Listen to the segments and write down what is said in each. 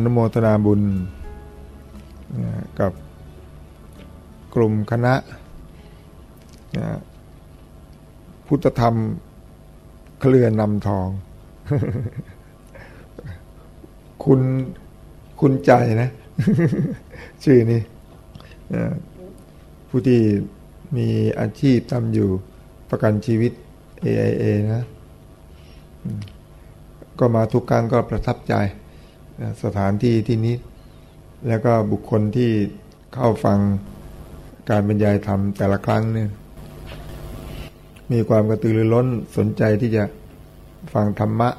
อนุโมทนาบุญกับกลุ่มคณะพุทธธรรมเคลื่อนนำทอง คุณคุณใจนะ ชื่อนี้ผู้ที่มีอาชีพทำอยู่ประกันชีวิต AIA นะ ก็มาทุกครั้งก็ประทับใจ สถานที่ที่นี้ แล้วก็บุคคลที่เข้าฟังการบรรยายธรรมแต่ละครั้งเนี่ย มีความกระตือรือร้นสนใจที่จะฟังธรรมะ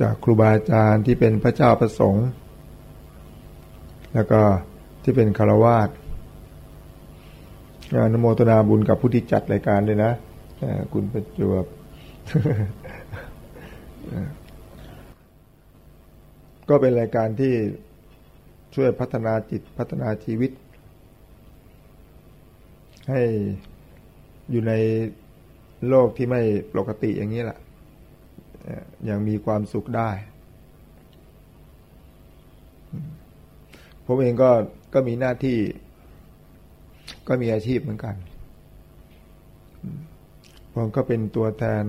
จากครูบาอาจารย์ที่เป็นพระเจ้าประสงค์ แล้วก็ที่เป็นคารวาสงานนโมตนาบุญกับผู้ที่จัดรายการเลยนะคุณประจวบ ก็เป็นรายการที่ช่วยพัฒนาจิตพัฒนาชีวิต ให้อยู่ในโลกที่ไม่ปกติอย่างนี้แหละยังมีความสุขได้ ผมเองก็ก็มีหน้าที่ ก็มีอาชีพเหมือนกัน ผมก็เป็นตัวแทน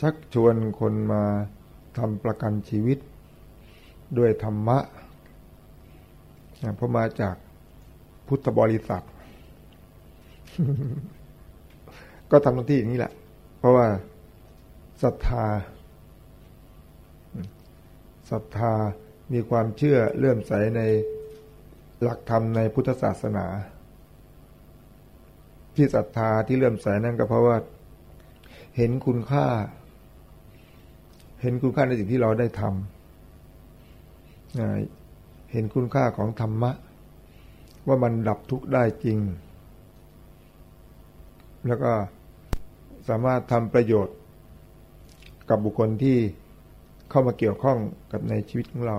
ชักชวนคนมาทำประกันชีวิต ด้วยธรรมะเพราะมาจากพุทธบริษัท ก็ทำหน้าที่อย่างนี้แหละ เพราะว่าศรัทธาศรัทธามีความเชื่อเลื่อมใสในหลักธรรมในพุทธศาสนา ที่ศรัทธาที่เลื่อมใสนั่นก็เพราะว่า เห็นคุณค่า เห็นคุณค่าในสิ่งที่เราได้ทำเห็นคุณค่าของธรรมะ ว่ามันดับทุกข์ได้จริง แล้วก็สามารถทำประโยชน์กับบุคคลที่เข้ามาเกี่ยวข้องกับในชีวิตของเรา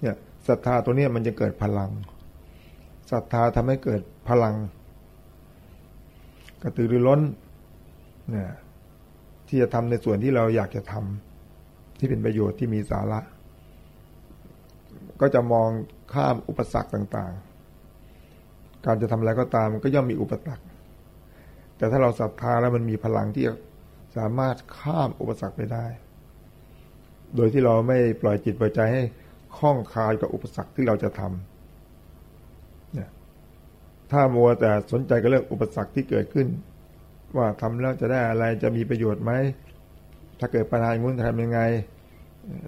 เนี่ยศรัทธาตัวนี้มันจะเกิดพลังศรัทธาทำให้เกิดพลัง กระตือรือร้นเนี่ยที่จะทำในส่วนที่เราอยากจะทำที่เป็นประโยชน์ที่มีสาระ ก็จะมองข้ามอุปสรรคต่างๆ การจะทำอะไรก็ตามก็ย่อมมีอุปสรรค แต่ถ้าเราศรัทธาแล้วมันมีพลังที่สามารถข้ามอุปสรรคไปได้ โดยที่เราไม่ปล่อยจิตปล่อยใจให้คล้องคายกับอุปสรรคที่เราจะทำ ถ้ามัวแต่สนใจกับเรื่องอุปสรรคที่เกิดขึ้น ว่าทำแล้วจะได้อะไรจะมีประโยชน์ไหมถ้าเกิดปัญหาอย่างนู้นทำยังไง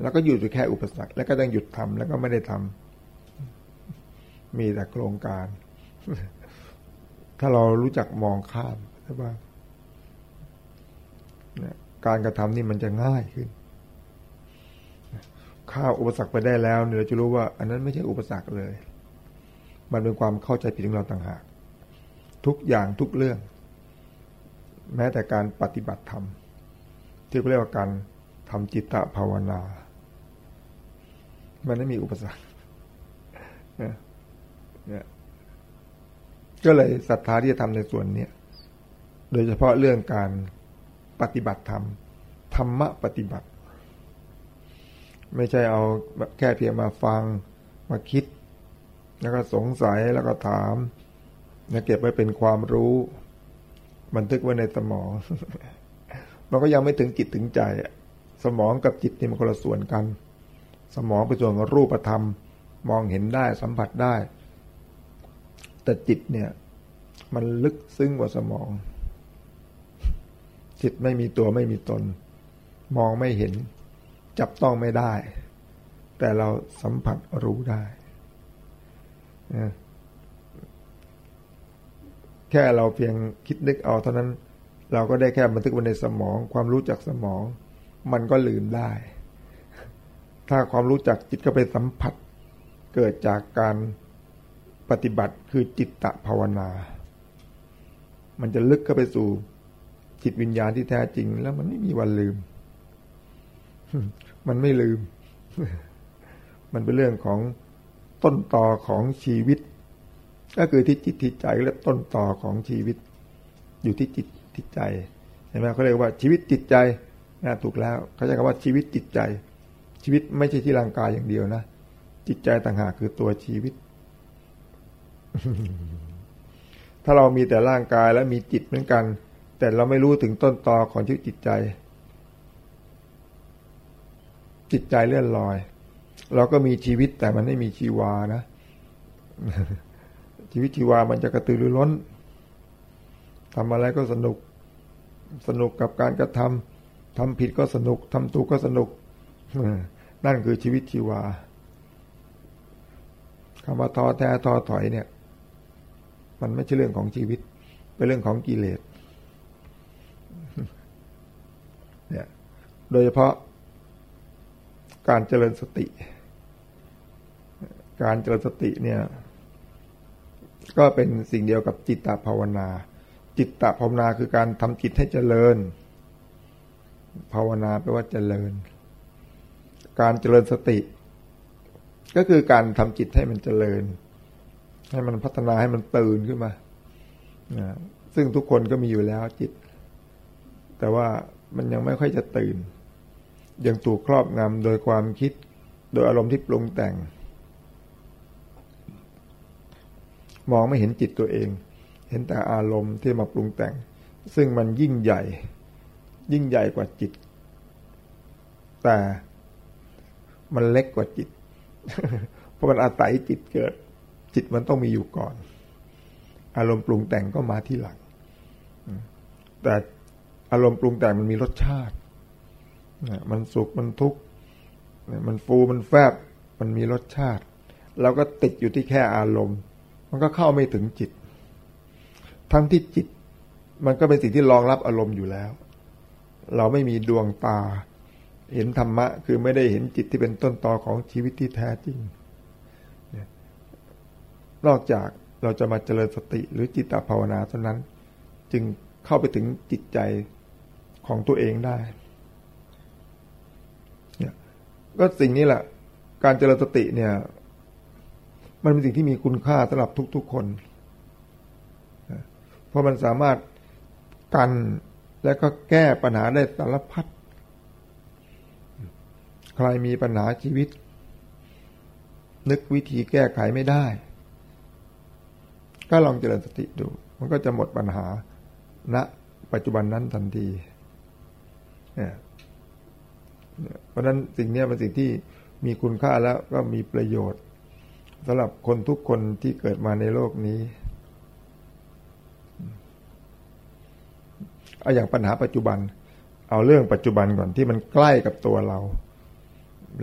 แล้วก็หยุดอยู่แค่อุปสรรค แล้วก็ต้องหยุดทำแล้วก็ไม่ได้ทำมีแต่โครงการ ถ้าเรารู้จักมองข้ามใช่ป่ะการกระทำนี่มันจะง่ายขึ้น ข้าอุปสรรคไปได้แล้วเนี่ยเราจะรู้ว่า อันนั้นไม่ใช่อุปสรรคเลย มันเป็นความเข้าใจผิดของเราต่างหาก ทุกอย่างทุกเรื่อง แม้แต่การปฏิบัติธรรม ที่เรียกว่าการทำจิตตภาวนา มันไม่มีอุปสรรคเนี่ยก็เลยศรัทธาที่จะทำในส่วนนี้โดยเฉพาะเรื่องการปฏิบัติธรรม ธรรมะปฏิบัติ ไม่ใช่เอาแค่เพียงมาฟังมาคิด แล้วก็สงสัยแล้วก็ถามแล้วเก็บไว้เป็นความรู้ บันทึกไว้ในสมอง มันก็ยังไม่ถึงจิตถึงใจสมองกับจิตนี่มันคนละส่วนกัน สมองเป็นส่วนของรูปธรรม มองเห็นได้สัมผัสได้ แต่จิตเนี่ย มันลึกซึ้งกว่าสมอง จิตไม่มีตัวไม่มีตน มองไม่เห็น จับต้องไม่ได้ แต่เราสัมผัสรู้ได้ แค่เราเพียงคิดนึกเอาเท่านั้น เราก็ได้แค่บันทึกไว้ในสมอง ความรู้จักสมอง มันก็ลืมได้ ถ้าความรู้จักจิตก็ไปสัมผัส เกิดจากการปฏิบัติคือจิตตภาวนา มันจะลึกเข้าไปสู่จิตวิญญาณที่แท้จริง แล้วมันไม่มีวันลืม มันไม่ลืม มันเป็นเรื่องของ ต้นต่อของชีวิต ก็คือที่จิตที่ใจและต้นต่อของชีวิต อยู่ที่จิตจิตใจเห็นไหมเขาเรียกว่าชีวิตจิตใจนะถูกแล้วเขาใช้คำว่าชีวิตจิตใจ ชีวิตไม่ใช่ที่ร่างกายอย่างเดียวนะจิตใจต่างหากคือตัวชีวิต ถ้าเรามีแต่ร่างกายและมีจิตเหมือนกัน แต่เราไม่รู้ถึงต้นตอของชีวิตจิตใจ จิตใจเลื่อนลอย เราก็มีชีวิตแต่มันไม่มีชีวานะ ชีวิตชีวามันจะกระตือรือร้นทำอะไรก็สนุก สนุกกับการกระทำทำผิดก็สนุกทำถูกก็สนุก นั่นคือชีวิตชีวาคำว่าท้อแท้ท้อถอยเนี่ย มันไม่ใช่เรื่องของชีวิต เป็นเรื่องของกิเลสเนี่ย โดยเฉพาะการเจริญสติ การเจริญสติเนี่ย ก็เป็นสิ่งเดียวกับจิตตภาวนา จิตตภาวนาคือการทำจิตให้เจริญ ภาวนาแปลว่าเจริญ การเจริญสติ ก็คือการทำจิตให้มันเจริญ ให้มันพัฒนาให้มันตื่นขึ้นมาซึ่งทุกคนก็มีอยู่แล้วจิต แต่ว่ามันยังไม่ค่อยจะตื่น ยังถูกครอบงำโดยความคิด โดยอารมณ์ที่ปรุงแต่ง มองไม่เห็นจิตตัวเอง เห็นแต่อารมณ์ที่มาปรุงแต่ง ซึ่งมันยิ่งใหญ่ ยิ่งใหญ่กว่าจิต แต่มันเล็กกว่าจิต เพราะมันอาศัยจิตเกิด จิตมันต้องมีอยู่ก่อน อารมณ์ปรุงแต่งก็มาที่หลัง แต่อารมณ์ปรุงแต่งมันมีรสชาติ มันสุข มันทุกข์ มันฟู มันแฟบ มันมีรสชาติ เราก็ติดอยู่ที่แค่อารมณ์ มันก็เข้าไม่ถึงจิต ทั้งที่จิต มันก็เป็นสิ่งที่รองรับอารมณ์อยู่แล้ว เราไม่มีดวงตา เห็นธรรมะ คือไม่ได้เห็นจิตที่เป็นต้นตอของชีวิตที่แท้จริง นอกจากเราจะมาเจริญสติหรือจิตตภาวนาเท่านั้น จึงเข้าไปถึงจิตใจของตัวเองได้ก็สิ่งนี้แหละ การเจริญสติเนี่ย มันเป็นสิ่งที่มีคุณค่าสำหรับทุก ๆ คน เพราะมันสามารถกันและก็แก้ปัญหาได้สารพัด ใครมีปัญหาชีวิต นึกวิธีแก้ไขไม่ได้ ก็ลองเจริญสติดู มันก็จะหมดปัญหาณนะปัจจุบันนั้นทันทีเนี่ยเพราะนั้นสิ่งนี้เป็นสิ่งที่มีคุณค่าแล้วก็มีประโยชน์ สำหรับคนทุกคนที่เกิดมาในโลกนี้เอาอย่างปัญหาปัจจุบัน เอาเรื่องปัจจุบันก่อนที่มันใกล้กับตัวเรา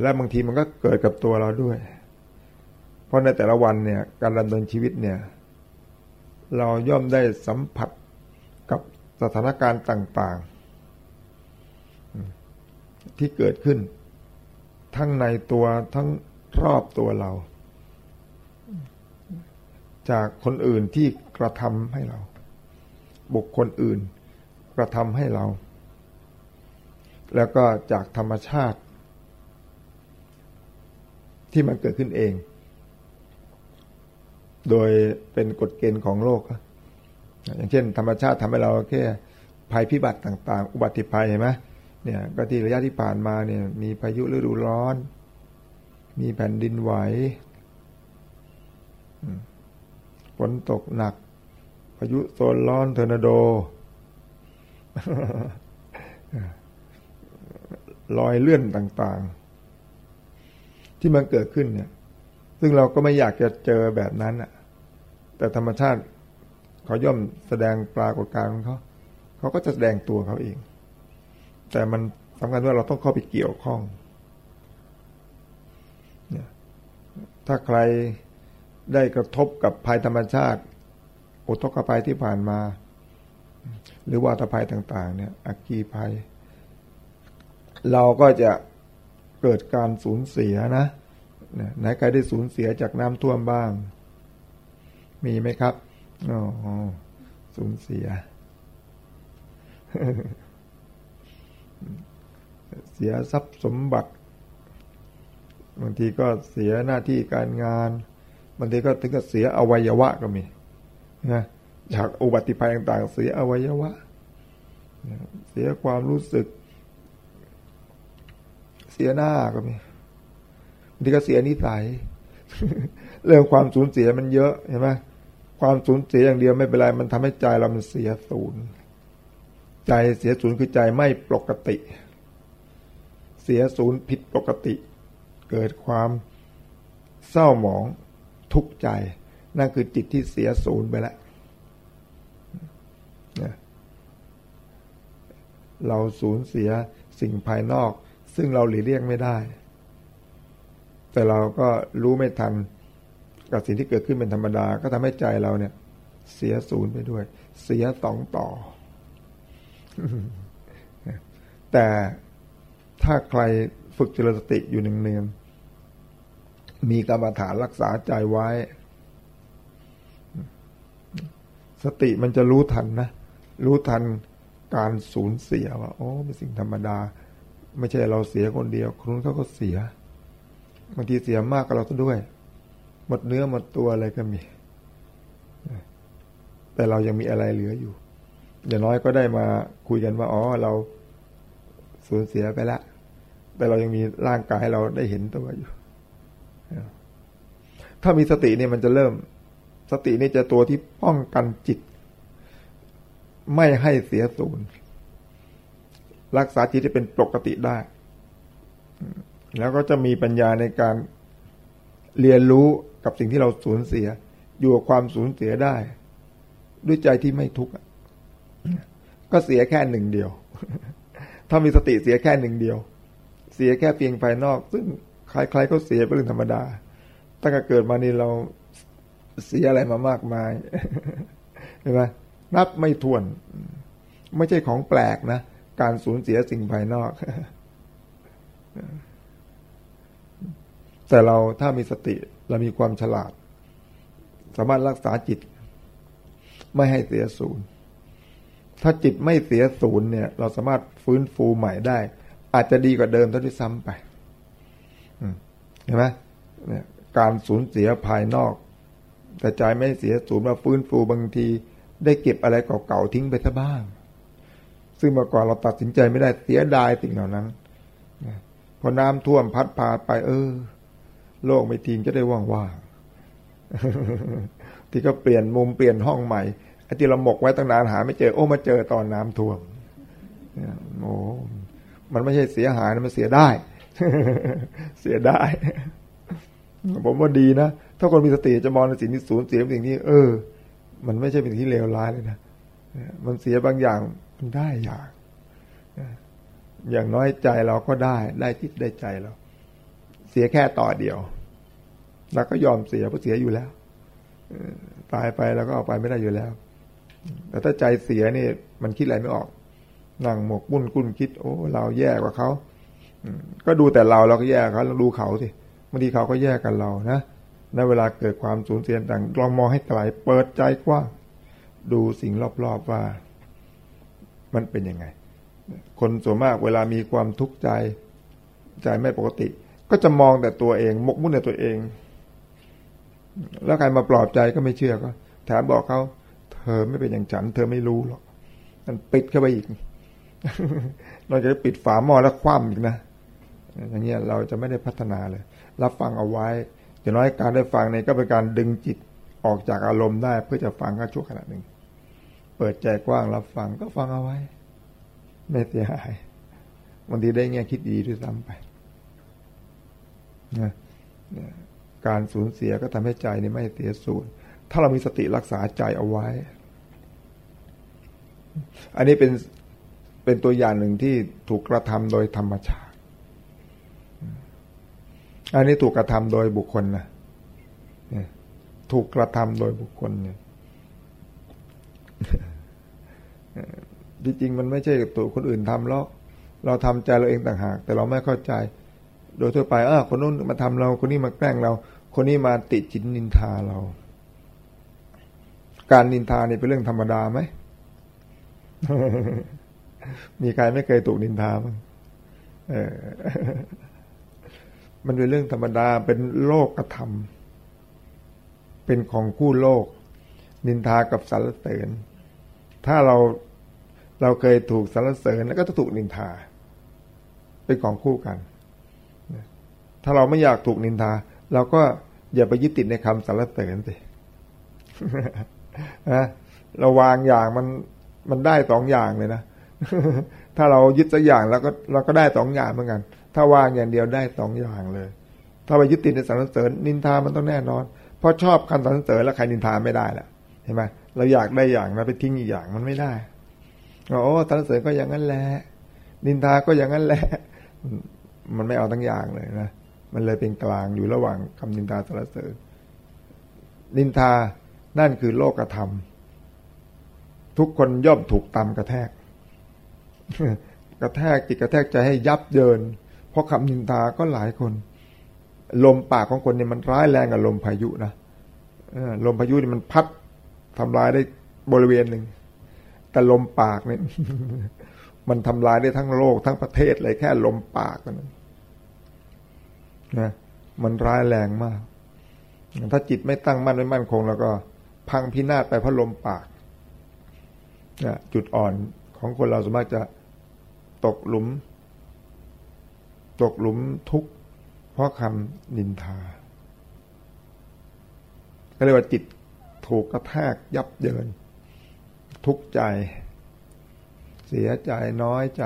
และบางทีมันก็เกิดกับตัวเราด้วย เพราะในแต่ละวันเนี่ย การดำเนินชีวิตเนี่ย เราย่อมได้สัมผัสกับสถานการณ์ต่าง ๆ ที่เกิดขึ้น ทั้งในตัวทั้งรอบตัวเรา จากคนอื่นที่กระทำให้เรา บุคคลอื่นกระทำให้เรา แล้วก็จากธรรมชาติ ที่มันเกิดขึ้นเอง โดยเป็นกฎเกณฑ์ของโลก อย่างเช่น ธรรมชาติทำให้เราแค่ภัยพิบัติต่าง ๆ อุบัติภัยเห็นไหมเนี่ยก็ที่ระยะที่ผ่านมาเนี่ย มีพายุฤดูร้อน มีแผ่นดินไหว นตกหนักพายุโซนร้อนเทอร์นาโด ลอยเลื่อนต่าง ๆ ที่มันเกิดขึ้นเนี่ย ซึ่งเราก็ไม่อยากจะเจอแบบนั้นอะแต่ธรรมชาติเขาย่อมแสดงปรากฏการณ์ของเขาเขาก็จะแสดงตัวเขาเอง แต่มันสำคัญว่าเราต้องเข้าไปเกี่ยวข้องถ้าใคร ได้กระทบกับภัยธรรมชาติ อุทกภัยที่ผ่านมา หรือว่าตภัยต่าง ๆ เนี่ยอักกีภัย เราก็จะเกิดการสูญเสียนะไหนใครได้สูญเสียจากน้ำท่วมบ้าง มีไหมครับอ๋อสูญเสีย เสียทรัพย์สมบัติบางทีก็เสียหน้าที่การงาน บางทีก็ถึงกับเสียอวัยวะก็มีนะจากอุบัติภัยต่างๆ เสียอวัยวะ เสียความรู้สึก เสียหน้าก็มีบางทีก็เสียนิสัยเรื่องความสูญเสียมันเยอะเห็นไหมความสูญเสียอย่างเดียวไม่เป็นไรมันทำให้ใจเรามันเสียศูนย์ใจเสียศูนย์คือใจไม่ปกติ เสียศูนย์ผิดปกติ เกิดความเศร้าหมอง ทุกข์ใจ นั่นคือจิตที่เสียศูนย์ไปแล้วเราสูญเสียสิ่งภายนอก ซึ่งเราหลีกเลี่ยงไม่ได้ แต่เราก็รู้ไม่ทันกับสิ่งที่เกิดขึ้นเป็นธรรมดา ก็ทำให้ใจเราเนี่ย เสียศูนย์ไปด้วย เสียสองต่อ แต่ถ้าใครฝึกจริญสติอยู่หนึ่งเนือง มีกรรมฐานรักษาใจไว้ สติมันจะรู้ทันนะ รู้ทันการสูญเสียว่าโอ้เป็นสิ่งธรรมดา ไม่ใช่เราเสียคนเดียวคนนู้นเขาก็เสียบางทีเสียมากกับเราด้วย หมดเนื้อหมดตัวอะไรก็มี แต่เรายังมีอะไรเหลืออยู่อย่างน้อยก็ได้มาคุยกันว่า อ๋อ เราสูญเสียไปแล้วแต่เรายังมีร่างกายให้เราได้เห็นตัวอยู่ ถ้ามีสติเนี่ยมันจะเริ่ม สตินี่จะตัวที่ป้องกันจิต ไม่ให้เสียศูนย์รักษาจิตให้เป็นปกติได้ แล้วก็จะมีปัญญาในการเรียนรู้กับสิ่งที่เราสูญเสีย อยู่กับความสูญเสียได้ ด้วยใจที่ไม่ทุกข์ก็เสียแค่หนึ่งเดียว ถ้ามีสติเสียแค่หนึ่งเดียว เสียแค่เพียงภายนอก ซึ่งใครๆก็เสียเป็นเรื่องธรรมดา ตั้งแต่เกิดมานี่เราเสียอะไรมามากมายเห็นไหมนับไม่ถ้วน ไม่ใช่ของแปลกนะ การสูญเสียสิ่งภายนอก แต่เราถ้ามีสติเรามีความฉลาด สามารถรักษาจิต ไม่ให้เสียศูนย์ถ้าจิตไม่เสียศูนย์เนี่ย เราสามารถฟื้นฟูใหม่ได้ อาจจะดีกว่าเดิมเท่าที่ซ้ำไปเห็นไหมเนี่ย การสูญเสียภายนอก แต่ใจไม่เสียศูนย์มาฟื้นฟูบางที ได้เก็บอะไรเก่าๆทิ้งไปซะบ้าง ซึ่งเมื่อก่อนเราตัดสินใจไม่ได้เสียดายสิ่งเหล่านั้นพอน้ำท่วมพัดพาไป เออ โลกไม่ทิ้งจะได้ว่างๆที่ก็เปลี่ยนมุมเปลี่ยนห้องใหม่ไอ้ที่เราหมกไว้ตั้งนานหา ไม่เจอโอ้มาเจอตอนน้ำท่วมโอ้มันไม่ใช่เสียหายนะมันเสียได้ เสียได้ ผมว่าดีนะ ถ้าคนมีสติจะมองในสิ่งที่สูญเสียสิ่งนี้เออ มันไม่ใช่เป็นที่เลวร้ายเลยนะมันเสียบางอย่างมันได้อย่างอย่างน้อยใจเราก็ได้ได้จิตได้ใจเรา เสียแค่ต่อเดียวเราก็ยอมเสียเพราะเสียอยู่แล้วตายไปแล้วก็เอาไปไม่ได้อยู่แล้ว แต่ถ้าใจเสียนี่มันคิดอะไรไม่ออก นั่งหมกบุ่นกุ้นคิด โอ้ เราแย่กว่าเขาก็ดูแต่เราเราก็แย่เขาเราดูเขาสิ บางทีเขาก็แย่กันเรานะในเวลาเกิดความสูญเสียต่างลองมองให้ไกลเปิดใจกว้างดูสิ่งรอบๆว่า มันเป็นยังไง คนส่วนมากเวลามีความทุกข์ใจใจไม่ปกติ ก็จะมองแต่ตัวเอง มกมุ่นแต่ตัวเอง แล้วใครมาปลอบใจก็ไม่เชื่อก็แถมบอกเขาเธอไม่เป็นอย่างฉัน เธอไม่รู้หรอกมันปิดเข้าไปอีกเราจะปิดฝาหม้อแล้วคว่ำอีกนะอย่างเงี้ยเราจะไม่ได้พัฒนาเลย รับฟังเอาไว้อย่างน้อยการได้ฟังเนี่ยก็เป็นการดึงจิตออกจากอารมณ์ได้เพื่อจะฟังก็ชั่วขณะหนึ่ง เปิดใจกว้างรับฟังก็ฟังเอาไว้ ไม่เสียหายบางทีได้แง่คิดดีด้วยซ้ำไปนะการสูญเสียก็ทำให้ใจนี่ไม่เสียสูญถ้าเรามีสติรักษาใจเอาไว้ อันนี้เป็นเป็นตัวอย่างหนึ่งที่ถูกกระทำโดยธรรมชาติ อันนี้ถูกกระทำโดยบุคคลนะถูกกระทำโดยบุคคลเนี่ยจริงมันไม่ใช่ตัวคนอื่นทำหรอก เราทำใจเราเองต่างหาก แต่เราไม่เข้าใจ โดยทั่วไปอ่าคนนู้นมาทำเรา คนนี้มาแกล้งเรา คนนี้มาติจินนินทาเรา การนินทานี่เป็นเรื่องธรรมดาไหม มีใครไม่เคยถูกนินทาบ้างเออ มันเป็นเรื่องธรรมดาเป็นโลกธรรม เป็นของคู่โลก นินทากับสรรเสริญ ถ้าเราเราเคยถูกสรรเสริญแล้วก็จะถูกนินทา เป็นของคู่กัน ถ้าเราไม่อยากถูกนินทา เราก็อย่าไปยึดติดในคำสรรเสริญสินะเราวางอย่างมันมันได้สองอย่างเลยนะ ถ้าเรายึดสักอย่างแล้วก็เราก็ได้สองอย่างเหมือนกัน ถ้าวางอย่างเดียวได้สองอย่างเลย ถ้าไปยึดติดในสรรเสริญนินทามันต้องแน่นอน เพราะชอบคำสรรเสริญแล้วใครนินทาไม่ได้ละเห็นไหมเราอยากได้อย่างนะไปทิ้งอีกอย่างมันไม่ได้โอ้สรรเสริญก็อย่างนั้นแหละนินทาก็อย่างนั้นแหละ มันไม่เอาทั้งอย่างเลยนะมันเลยเป็นกลางอยู่ระหว่างคำนินทาสรรเสริญ นินทานั่นคือโลกธรรม ทุกคนย่อมถูกตำกระแทก กระแทกจิตกระแทกใจให้ยับเยิน เพราะคำนินทาก็หลายคน ลมปากของคนเนี่ยมันร้ายแรงกับลมพายุนะลมพายุนี่มันพัดทำลายได้บริเวณหนึ่งแต่ลมปากเนี่ยมันทำลายได้ทั้งโลกทั้งประเทศเลยแค่ลมปากนั้นนะมันร้ายแรงมาก ถ้าจิตไม่ตั้งมั่นไม่มั่นคง แล้วก็ พังพินาศไปเพราะลมปากนะจุดอ่อนของคนเราสามารถจะตกหลุม ตกหลุมทุกข์เพราะคำนินทา ก็เรียกว่าจิตถูกกระแทกยับเยิน ทุกข์ใจ เสียใจน้อยใจ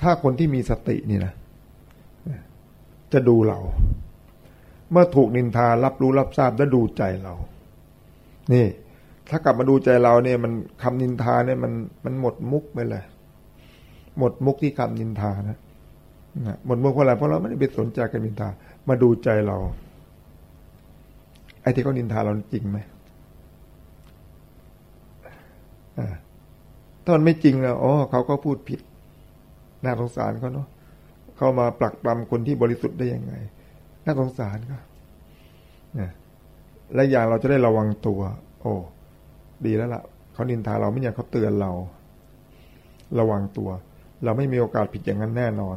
ถ้าคนที่มีสตินี่นะจะดูเรา เมื่อถูกนินทารับรู้รับทราบแล้วดูใจเรา นี่ ถ้ากลับมาดูใจเราเนี่ย มันคำนินทาเนี่ยมันมันหมดมุกไปเลย หมดมุกที่คำนินทานะหมดมุกเพราะอะไรเพราะเราไม่ได้ไปสนใจกับนินทา มาดูใจเรา ไอ้ที่เขานินทาเราจริงไหมถ้ามันไม่จริงแล้วอ๋อเขาก็พูดผิด น่าสงสารเขาเนาะเขามาปลักปลำคนที่บริสุทธิ์ได้ยังไง น่าสงสารก็เนี่ยและอย่างเราจะได้ระวังตัว โอ้ดีแล้วละ่ะเขานินทาเราไม่อยากเขาเตือนเรา ระวังตัว เราไม่มีโอกาสผิดอย่างนั้นแน่นอน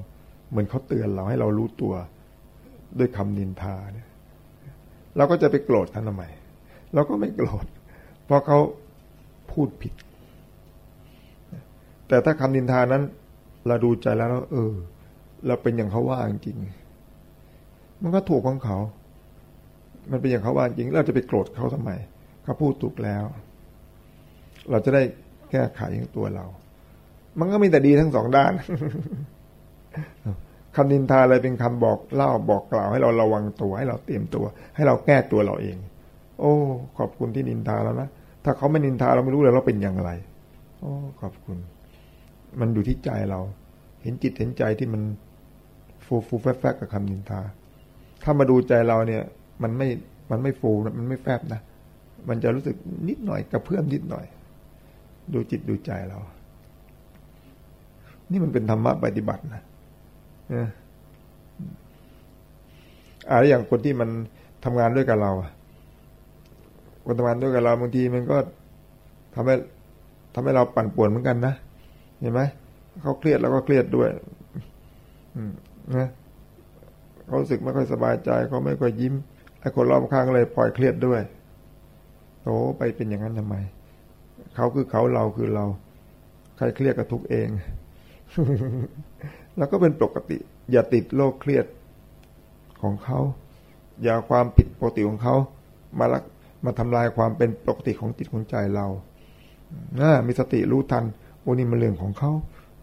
เหมือนเขาเตือนเราให้เรารู้ตัวด้วยคำนินทาเนี่ยเราก็จะไปโกรธท่านทำไมเราก็ไม่โกรธเพราะเขาพูดผิด แต่ถ้าคำนินทานั้น เราดูใจแล้ว เออ เราเป็นอย่างเขาว่าจริง มันก็ถูกของเขา มันเป็นอย่างเขาว่าจริง เราจะไปโกรธเขาทำไมเขาพูดถูกแล้ว เราจะได้แก้ไขตัวเรา มันก็มีแต่ดีทั้งสองด้านคำนินทาอะไรเป็นคำบอกเล่าบอกกล่าวให้เราระวังตัว ให้เราเตรียมตัว ให้เราแก้ตัวเราเอง โอ้ ขอบคุณที่นินทาแล้วนะถ้าเขาไม่นินทาเราไม่รู้เลยเราเป็นอย่างไร โอ้ขอบคุณ มันอยู่ที่ใจเรา เห็นจิตเห็นใจที่มันฟูฟูแฟบแฟกับคำนินทา ถ้ามาดูใจเราเนี่ย มันไม่มันไม่ฟูมันไม่แฟบนะมันจะรู้สึกนิดหน่อยกระเพื่อมนิดหน่อย ดูจิตดูใจเรา นี่มันเป็นธรรมะปฏิบัตินะอะไรอย่างคนที่มันทำงานด้วยกับเราคนทำงานด้วยกับเราบางทีมันก็ทำให้ทำให้เราปั่นป่วนเหมือนกันนะเห็นไหมเขาเครียดเราก็เครียดด้วยนะเขาสึกไม่ค่อยสบายใจเขาไม่ค่อยยิ้มไอ้คนรอบข้างเลยปล่อยเครียดด้วยโอ้ไปเป็นอย่างนั้นทำไมเขาคือเขาเราคือเรา ใครเครียดกับทุกเอง แล้วก็เป็นปกติ อย่าติดโรคเครียดของเขา อย่าความผิดปกติของเขา มาลักมาทำลายความเป็นปกติของจิตของใจเรานะมีสติรู้ทันโอ้นี่มันเรื่องของเขา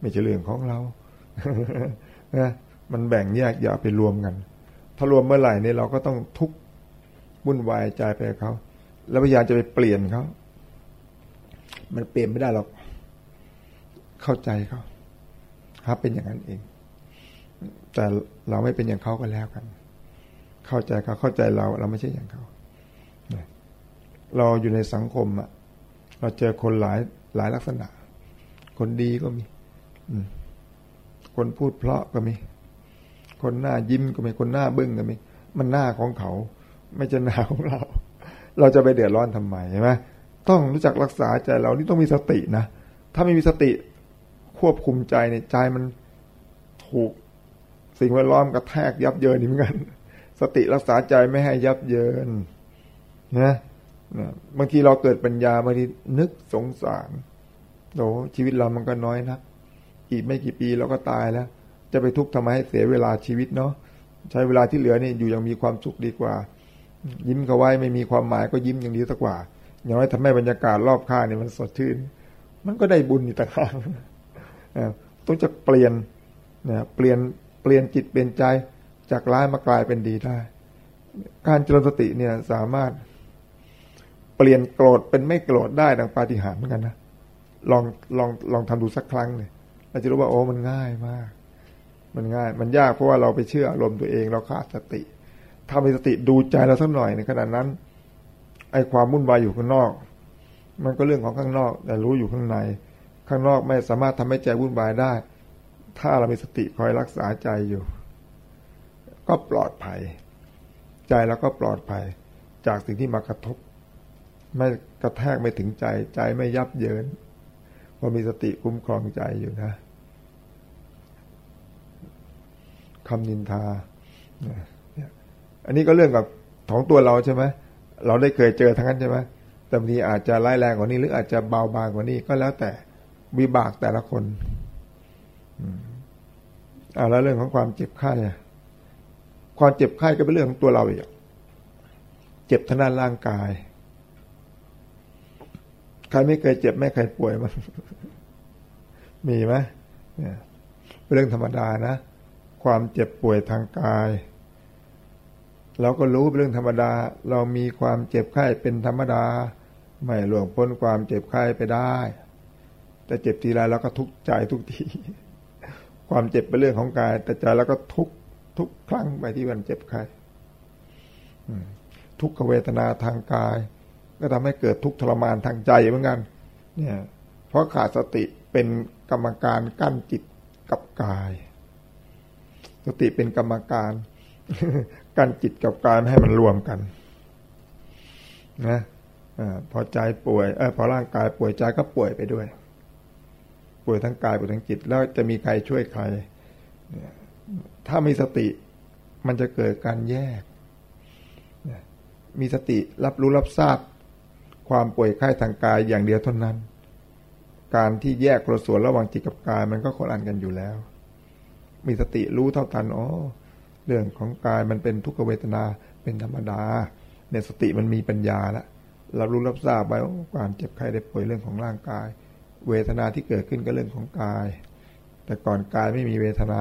ไม่ใช่เรื่องของเรานะมันแบ่งแยกอย่าไปรวมกัน ถ้ารวมเมื่อไหร่เนี่ยเราก็ต้องทุกข์วุ่นวายใจไปเขา แล้วพยายามจะไปเปลี่ยนเขา มันเปลี่ยนไม่ได้หรอก เข้าใจเขา ครับเป็นอย่างนั้นเอง แต่เราไม่เป็นอย่างเขาก็แล้วกัน เข้าใจเขาเข้าใจเรา เราไม่ใช่อย่างเขาเราอยู่ในสังคมอะเราเจอคนหลายหลายลักษณะ คนดีก็มีคนพูดเพราะก็มี คนหน้ายิ้มก็มี คนหน้าบึ้งก็มี มันหน้าของเขา ไม่ใช่หน้าของเรา เราจะไปเดือดร้อนทำไมใช่ไหมต้องรู้จักรักษาใจเรานี่ต้องมีสตินะ ถ้าไม่มีสติ ควบคุมใจในใจมันถูกสิ่งแวดล้อมกระแทกยับเยินเหมือนกัน สติรักษาใจไม่ให้ยับเยินนะนะบางทีเราเกิดปัญญาบางทีนึกสงสารโอชีวิตเรามันก็น้อยนักอีกไม่กี่ปีเราก็ตายแล้ว จะไปทุกข์ทำไมให้เสียเวลาชีวิตเนาะใช้เวลาที่เหลือนี่อยู่อย่างมีความสุขดีกว่า ยิ้มเขาไว้ไม่มีความหมายก็ยิ้มอย่างดีสักกว่า อย่างน้อยทำให้บรรยากาศรอบข้างเนี่ยมันสดชื่น มันก็ได้บุญอีกต่างหาก ต้องจะเปลี่ยนนะเปลี่ยนเปลี่ยนจิตเปลี่ยนใจจากร้ายมากลายเป็นดีได้ การเจริญสติเนี่ยสามารถเปลี่ยนโกรธเป็นไม่โกรธได้ดังปาฏิหาริย์เหมือนกันนะลองลองลองทำดูสักครั้งเลยเราจะรู้ว่าโอ้มันง่ายมาก มันง่าย มันยากเพราะว่าเราไปเชื่ออารมณ์ตัวเองเราขาดสติถ้ามีสติดูใจเราสักหน่อยในขณะนั้นไอ้ความวุ่นวายอยู่ข้างนอก มันก็เรื่องของข้างนอก แต่รู้อยู่ข้างใน ข้างนอกไม่สามารถทำให้ใจวุ่นวายได้ ถ้าเรามีสติคอยรักษาใจอยู่ ก็ปลอดภัย ใจเราก็ปลอดภัย จากสิ่งที่มากระทบ ไม่กระแทกไม่ถึงใจ ใจไม่ยับเยินพอมีสติคุ้มครองใจอยู่นะคำนินทา อันนี้ก็เรื่องกับของตัวเราใช่ไหมเราได้เคยเจอทั้งนั้นใช่ไหมแต่บางทีอาจจะร้ายแรงกว่านี้หรืออาจจะเบาบางกว่านี้ก็แล้วแต่ วิบากแต่ละคนอ่าแล้วเรื่องของความเจ็บไข้ความเจ็บไข้ก็เป็นเรื่องของตัวเราอีกเจ็บทางด้านร่างกาย ใครไม่เคยเจ็บไม่เคยป่วยมัน มีไหมเนี่ยเป็นเรื่องธรรมดานะ ความเจ็บป่วยทางกาย เราก็รู้เป็นเรื่องธรรมดา เรามีความเจ็บไข้เป็นธรรมดา ไม่หลวงพ้นความเจ็บไข้ไปได้ แต่เจ็บทีไรเราก็ทุกข์ใจทุกที ความเจ็บเป็นเรื่องของกาย แต่ใจเราก็ทุกทุกครั้งไปที่มันเจ็บไข้ทุกขเวทนาทางกาย ก็ทำให้เกิดทุกทรมานทางใจเหมือนกัน เนี่ย เพราะขาดสติเป็นกรรมการกั้นจิตกับกาย สติเป็นกรรมการกั้นจิตกับกายไม่ให้มันรวมกัน นะอพอใจป่วยเออพอร่างกายป่วยใจก็ป่วยไปด้วย ป่วยทั้งกายป่วยทั้งจิต แล้วจะมีใครช่วยใคร ถ้ามีสติมันจะเกิดการแยก มีสติรับรู้รับทราบ ความป่วยไข้ทางกายอย่างเดียวเท่านั้น การที่แยกคนส่วนระหว่างจิตกับกายมันก็คนอันกันอยู่แล้ว มีสติรู้เท่าทันอ๋อเรื่องของกายมันเป็นทุกขเวทนาเป็นธรรมดาในสติมันมีปัญญาล้วเรารู้รับทราบไปความเจ็บไข้ได้ป่วยเรื่องของร่างกาย เวทนาที่เกิดขึ้นก็เรื่องของกาย แต่ก่อนกายไม่มีเวทนา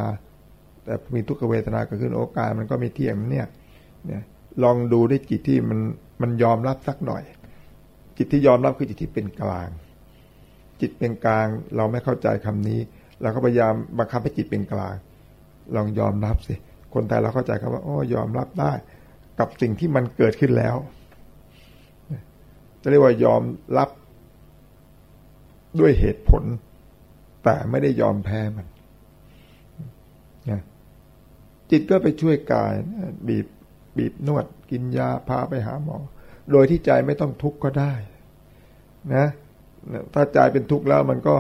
แต่มีทุกขเวทนาเกิดขึ้นโอกายมันก็ไม่เที่ยงเนี่ยเนี่ย ลองดูได้จิตที่มันมันยอมรับสักหน่อย จิตที่ยอมรับคือจิตที่เป็นกลาง จิตเป็นกลางเราไม่เข้าใจคำนี้เราก็พยายามบังคับให้จิตเป็นกลาง ลองยอมรับสิคนไทยเราเข้าใจครับว่าโอ้ยอมรับได้ กับสิ่งที่มันเกิดขึ้นแล้วจะเรียกว่ายอมรับ ด้วยเหตุผล แต่ไม่ได้ยอมแพ้มันจิตก็ไปช่วยกาย บีบบีบนวด กินยาพาไปหาหมอ โดยที่ใจไม่ต้องทุกข์ก็ได้ นะ ถ้าใจเป็นทุกข์แล้วมันก็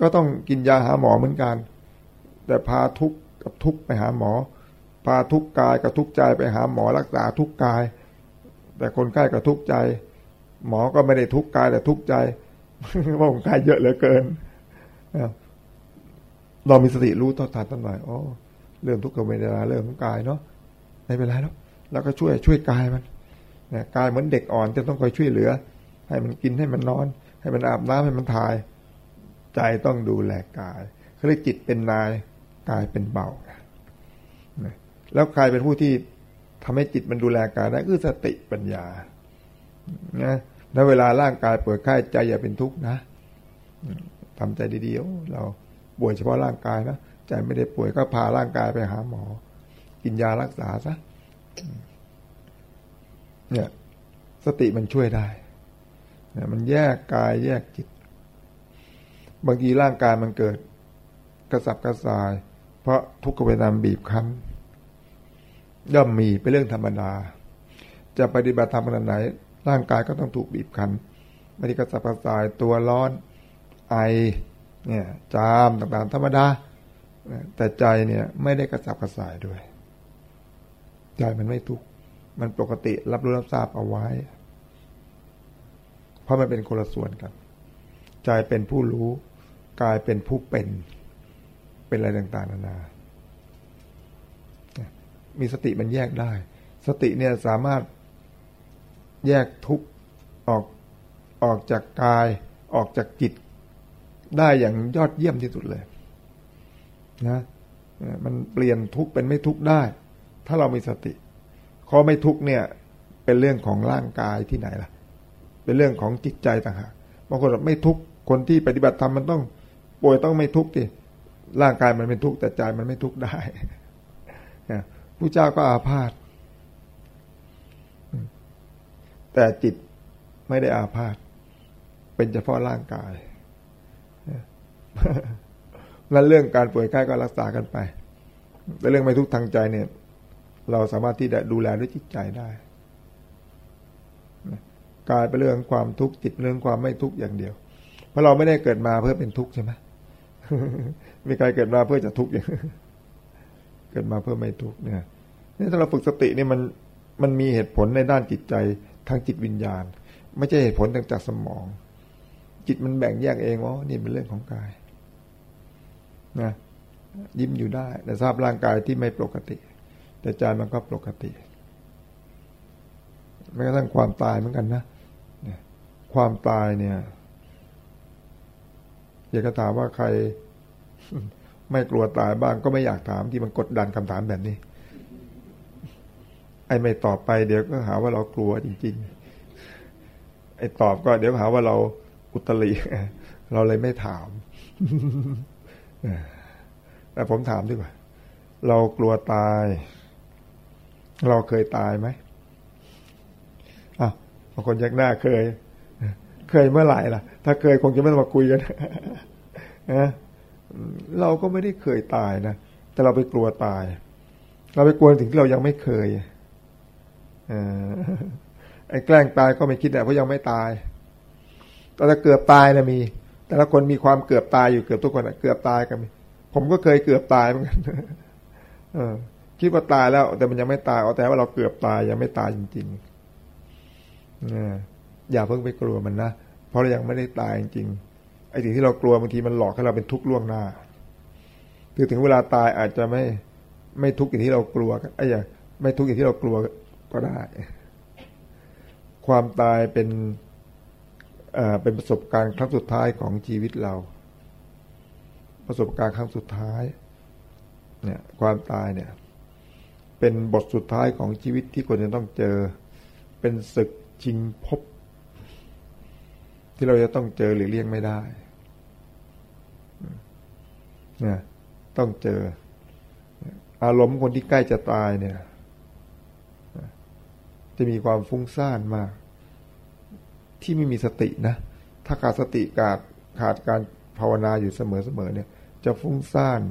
ก็ต้องกินยาหาหมอเหมือนกัน แต่พาทุกข์กับทุกข์ไปหาหมอ พาทุกข์กายกับทุกข์ใจไปหาหมอรักษาทุกข์กาย แต่คนไข้กับทุกข์ใจ หมอก็ไม่ได้ทุกข์กายแต่ทุกข์ใจ เพราะคนไข้เยอะเหลือเกินเรามีสติรู้ต่อทันตั้งหน่อยอ๋อเรื่องทุกขเวทนาเรื่องของกายเนาะไม่เป็นไรแล้วแล้วก็ช่วยช่วยกายมันนะกายเหมือนเด็กอ่อนจะต้องคอยช่วยเหลือ ให้มันกินให้มันนอน ให้มันอาบน้ำให้มันถ่าย ใจต้องดูแลกายเขาเรียกจิตเป็นนาย กายเป็นเบาแล้วใครเป็นผู้ที่ทำให้จิตมันดูแลกายได้คือสติปัญญานะ แล้วเวลาร่างกายป่วยไข้ใจอย่าเป็นทุกข์นะทำใจดีๆเราป่วยเฉพาะร่างกายนะใจไม่ได้ป่วยก็พาร่างกายไปหาหมอ กินยารักษาซะเนี่ย สติมันช่วยได้เนี่ยมันแยกกายแยกจิต บางทีร่างกายมันเกิด กระสับกระส่าย เพราะทุกขเวทนาบีบคั้นย่อมมีเป็นเรื่องธรรมดา จะปฏิบัติธรรมขนาดไหน ร่างกายก็ต้องถูกบีบคั้นไม่ได้กระสับกระส่ายตัวร้อนไอเนี่ยจามต่างๆ ธรรมดา แต่ใจเนี่ยไม่ได้กระสับกระส่ายด้วย ใจมันไม่ทุกข์มันปกติรับรู้รับทราบเอาไว้ เพราะมันเป็นคนละส่วนกันใจเป็นผู้รู้กายเป็นผู้เป็น เป็นอะไรต่างๆนานา มีสติมันแยกได้ สติเนี่ยสามารถ แยกทุกออกออกจากกาย ออกจากจิต ได้อย่างยอดเยี่ยมที่สุดเลยนะมันเปลี่ยนทุกเป็นไม่ทุกได้ ถ้าเรามีสติข้อไม่ทุกเนี่ยเป็นเรื่องของร่างกายที่ไหนล่ะ เป็นเรื่องของจิตใจต่างหากบางคนไม่ทุกคนที่ปฏิบัติธรรมมันต้องป่วยต้องไม่ทุกข์ดิร่างกายมันเป็นทุกข์แต่ใจมันไม่ทุกข์ได้ผู้เจ้าก็อาพาธ แต่จิตไม่ได้อาพาธเป็นเฉพาะร่างกายและเรื่องการป่วยไข้ก็รักษากันไป แต่เรื่องไม่ทุกข์ทางใจเนี่ย เราสามารถที่จะดูแลด้วยจิตใจได้กายเป็นเรื่องความทุกข์จิตเรื่องความไม่ทุกข์อย่างเดียว เพราะเราไม่ได้เกิดมาเพื่อเป็นทุกข์ใช่ไหมมีใครเกิดมาเพื่อจะทุกข์อย่างเกิดมาเพื่อไม่ทุกข์เนี่ยนี่ถ้าเราฝึกสตินี่มันมันมีเหตุผลในด้านจิตใจ ทางจิตวิญญาณ ไม่ใช่เหตุผลทางจากสมอง จิตมันแบ่งแยกเองว่านี่เป็นเรื่องของกายนะยิ้มอยู่ได้ แต่ทราบร่างกายที่ไม่ปกติ แต่ใจมันก็ปกติแม้กระทั่งความตายเหมือนกันนะความตายเนี่ยอยากจะถามว่าใครไม่กลัวตายบ้างก็ไม่อยากถามที่มันกดดันคำถามแบบนี้ ไอ้ไม่ตอบไปเดี๋ยวก็หาว่าเรากลัวจริง ๆ ไอ้ตอบก็เดี๋ยวหาว่าเราอุตริเราเลยไม่ถามแต่ผมถามดีกว่า เรากลัวตาย เราเคยตายไหมอะบางคนยักหน้าเคย เคยเมื่อไหร่ล่ะ ถ้าเคยคงจะไม่มาคุยกันนะเราก็ไม่ได้เคยตายนะแต่เราไปกลัวตาย เราไปกลัวถึงที่เรายังไม่เคย ไอ้แกล้งตายก็ไม่คิดแต่เพราะยังไม่ตายแต่ถ้าเกือบตายนะมี แต่ละคนมีความเกือบตายอยู่เกือบทุกคนเกือบตายกันมีผมก็เคยเกือบตายเหมือนกันเออ คิดว่าตายแล้ว แต่มันยังไม่ตายเอาแต่ว่าเราเกือบตายยังไม่ตายจริงๆอย่าเพิ่งไปกลัวมันนะเพราะเรายังไม่ได้ตายจริงไอ้สิ่งที่เรากลัวบางทีมันหลอกให้เราเป็นทุกข์ล่วงหน้าคือถึงเวลาตายอาจจะไม่ไม่ทุกข์อย่างที่เรากลัวไอ้อย่างไม่ทุกข์อย่างที่เรากลัว ก็ได้ ความตายเป็นเป็นประสบการณ์ครั้งสุดท้ายของชีวิตเรา ประสบการณ์ครั้งสุดท้ายเนี่ยความตายเนี่ย เป็นบทสุดท้ายของชีวิตที่คนจะต้องเจอ เป็นศึกชิงพบ ที่เราจะต้องเจอหรือเลี่ยงไม่ได้เนี่ยต้องเจอ อารมณ์คนที่ใกล้จะตายเนี่ย จะมีความฟุ้งซ่านมาก ที่ไม่มีสตินะ ถ้าขาดสติขาดขาดการภาวนาอยู่เสมอๆเนี่ย จะฟุ้งซ่าน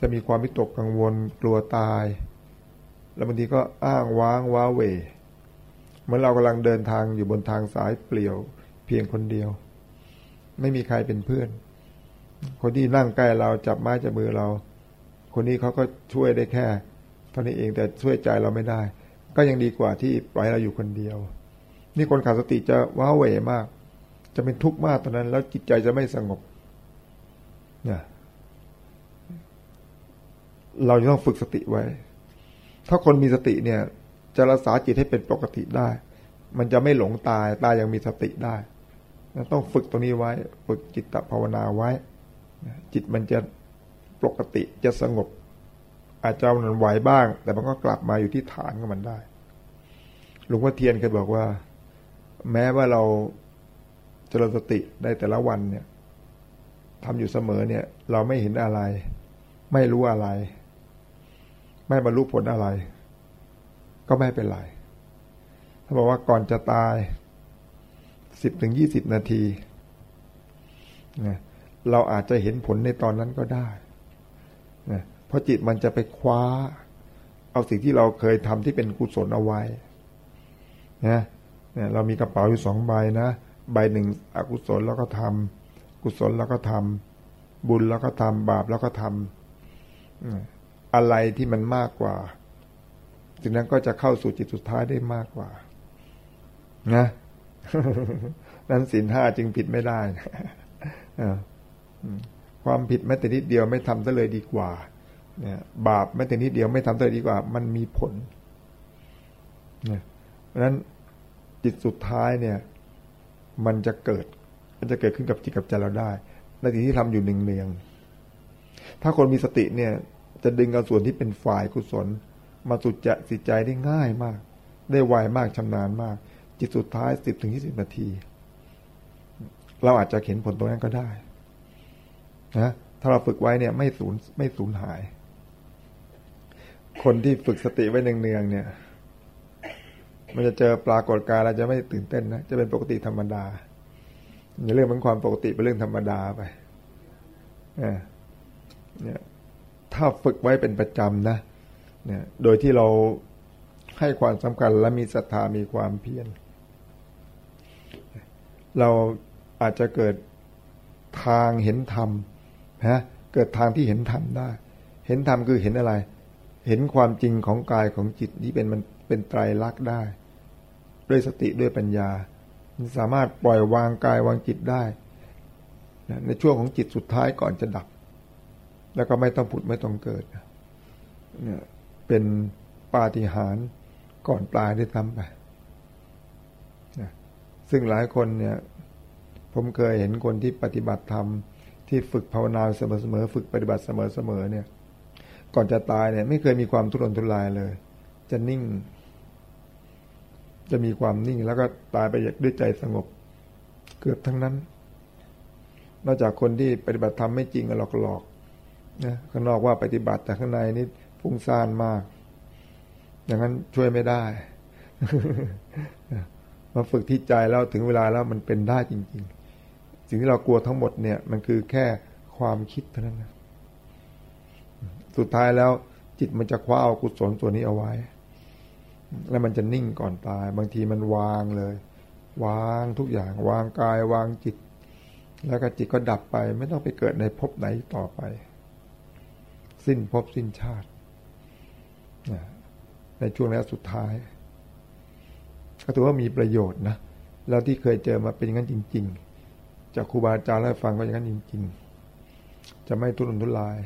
จะมีความวิตกกังวลกลัวตาย แล้วบางทีก็อ้างว้างว้าเหวเหมือนเรากำลังเดินทางอยู่บนทางสายเปลี่ยวเพียงคนเดียว ไม่มีใครเป็นเพื่อน คนที่นั่งใกล้เราจับไม้จับมือเรา คนนี้เขาก็ช่วยได้แค่เท่านี้เองแต่ช่วยใจเราไม่ได้ ก็ยังดีกว่าที่ปล่อยเราอยู่คนเดียว นี่คนขาดสติจะว้าเหวมาก จะเป็นทุกข์มากตอนนั้น แล้วจิตใจจะไม่สงบเนี่ยเราจะต้องฝึกสติไว้ ถ้าคนมีสติเนี่ย จะรักษาจิตให้เป็นปกติได้ มันจะไม่หลงตาย ตายยังมีสติได้ต้องฝึกตรงนี้ไว้ ฝึกจิตภาวนาไว้ จิตมันจะปกติจะสงบ อาจจะมันไหวบ้าง แต่มันก็กลับมาอยู่ที่ฐานของมันได้ หลวงพ่อเทียนเคยบอกว่า แม้ว่าเราเจริญสติได้แต่ละวันเนี่ยทำอยู่เสมอเนี่ย เราไม่เห็นอะไร ไม่รู้อะไร ไม่บรรลุผลอะไร ก็ไม่เป็นไรถ้าบอกว่าก่อนจะตายสิบถึงยี่สิบนาทีนะเราอาจจะเห็นผลในตอนนั้นก็ได้ ราะจิตมันจะไปคว้า เอาสิ่งที่เราเคยทำที่เป็นกุศลเอาไว้นะเนี่ยเรามีกระเป๋าอยู่สองใบนะใบหนึ่งอกุศลแล้วก็ทำกุศลแล้วก็ทำบุญแล้วก็ทำบาปแล้วก็ทำอะไรที่มันมากกว่าสิ่งนั้นก็จะเข้าสู่จิตสุดท้ายได้มากกว่า นะนั้นศีลห้าจึงผิดไม่ได้ความผิดแม้แต่นิดเดียวไม่ทำซะเลยดีกว่า เนี่ยบาปแม้แต่นิดเดียวไม่ทำซะเลยดีกว่า มันมีผลนี่ยเพราะนั้นจิตสุดท้ายเนี่ย มันจะเกิด มันจะเกิดขึ้นกับจิตกับใจเราได้ในสิ่งที่ทำอยู่หนึ่งเนือง ถ้าคนมีสติเนี่ย จะดึงเอาส่วนที่เป็นฝ่ายกุศล มาสุดจะสิใจได้ง่ายมาก ได้ไวมากชำนาญมาก จิตสุดท้ายสิบถึงยี่สิบนาที เราอาจจะเห็นผลตรงนั้นก็ได้นะถ้าเราฝึกไว้เนี่ย ไม่สูญไม่สูญหาย คนที่ฝึกสติไว้เนืองๆเนี่ย มันจะเจอปรากฏการณ์เราจะไม่ตื่นเต้นนะจะเป็นปกติธรรมดาอย่าเรื่องมันความปกติเป็นเรื่องธรรมดาไปเนี่ยถ้าฝึกไว้เป็นประจำนะเนี่ยโดยที่เราให้ความสำคัญและมีศรัทธามีความเพียรเราอาจจะเกิดทางเห็นธรรมนะเกิดทางที่เห็นธรรมได้ เห็นธรรมคือเห็นอะไร เห็นความจริงของกายของจิตที่เป็นมันเป็นไตรลักษณ์ได้ ด้วยสติด้วยปัญญาสามารถปล่อยวางกายวางจิตได้ ในช่วงของจิตสุดท้ายก่อนจะดับ แล้วก็ไม่ต้องผุดไม่ต้องเกิดเนี่ยเป็นปาฏิหาริย์ก่อนตายได้ทำไปซึ่งหลายคนเนี่ย ผมเคยเห็นคนที่ปฏิบัติธรรมที่ฝึกภาวนาเสมอๆฝึกปฏิบัติเสมอๆเนี่ย ก่อนจะตายเนี่ยไม่เคยมีความทุรนทุรายเลย จะนิ่ง จะมีความนิ่งแล้วก็ตายไปด้วยใจสงบ เกือบทั้งนั้น นอกจากคนที่ปฏิบัติธรรมไม่จริงหลอกหลอกนะข้างนอกว่าปฏิบัติแต่ข้างในนี่ฟุ้งซ่านมาก อย่างนั้นช่วยไม่ได้มาฝึกที่ใจแล้วถึงเวลาแล้วมันเป็นได้จริง ๆ สิ่งที่เรากลัวทั้งหมดเนี่ย มันคือแค่ความคิดเท่านั้นนะ สุดท้ายแล้ว จิตมันจะคว้าเอากุศลส่วนนี้เอาไว้ แล้วมันจะนิ่งก่อนตาย บางทีมันวางเลย วางทุกอย่าง วางกายวางจิต แล้วก็จิตก็ดับไป ไม่ต้องไปเกิดในภพไหนต่อไป สิ้นภพสิ้นชาติในช่วงนี้สุดท้าย ก็ถือว่ามีประโยชน์นะแล้วที่เคยเจอมาเป็นงั้นจริง ๆ จากครูบาอาจารย์แล้วฟังก็อย่างนั้นจริง ๆ จะไม่ทุรนทุราย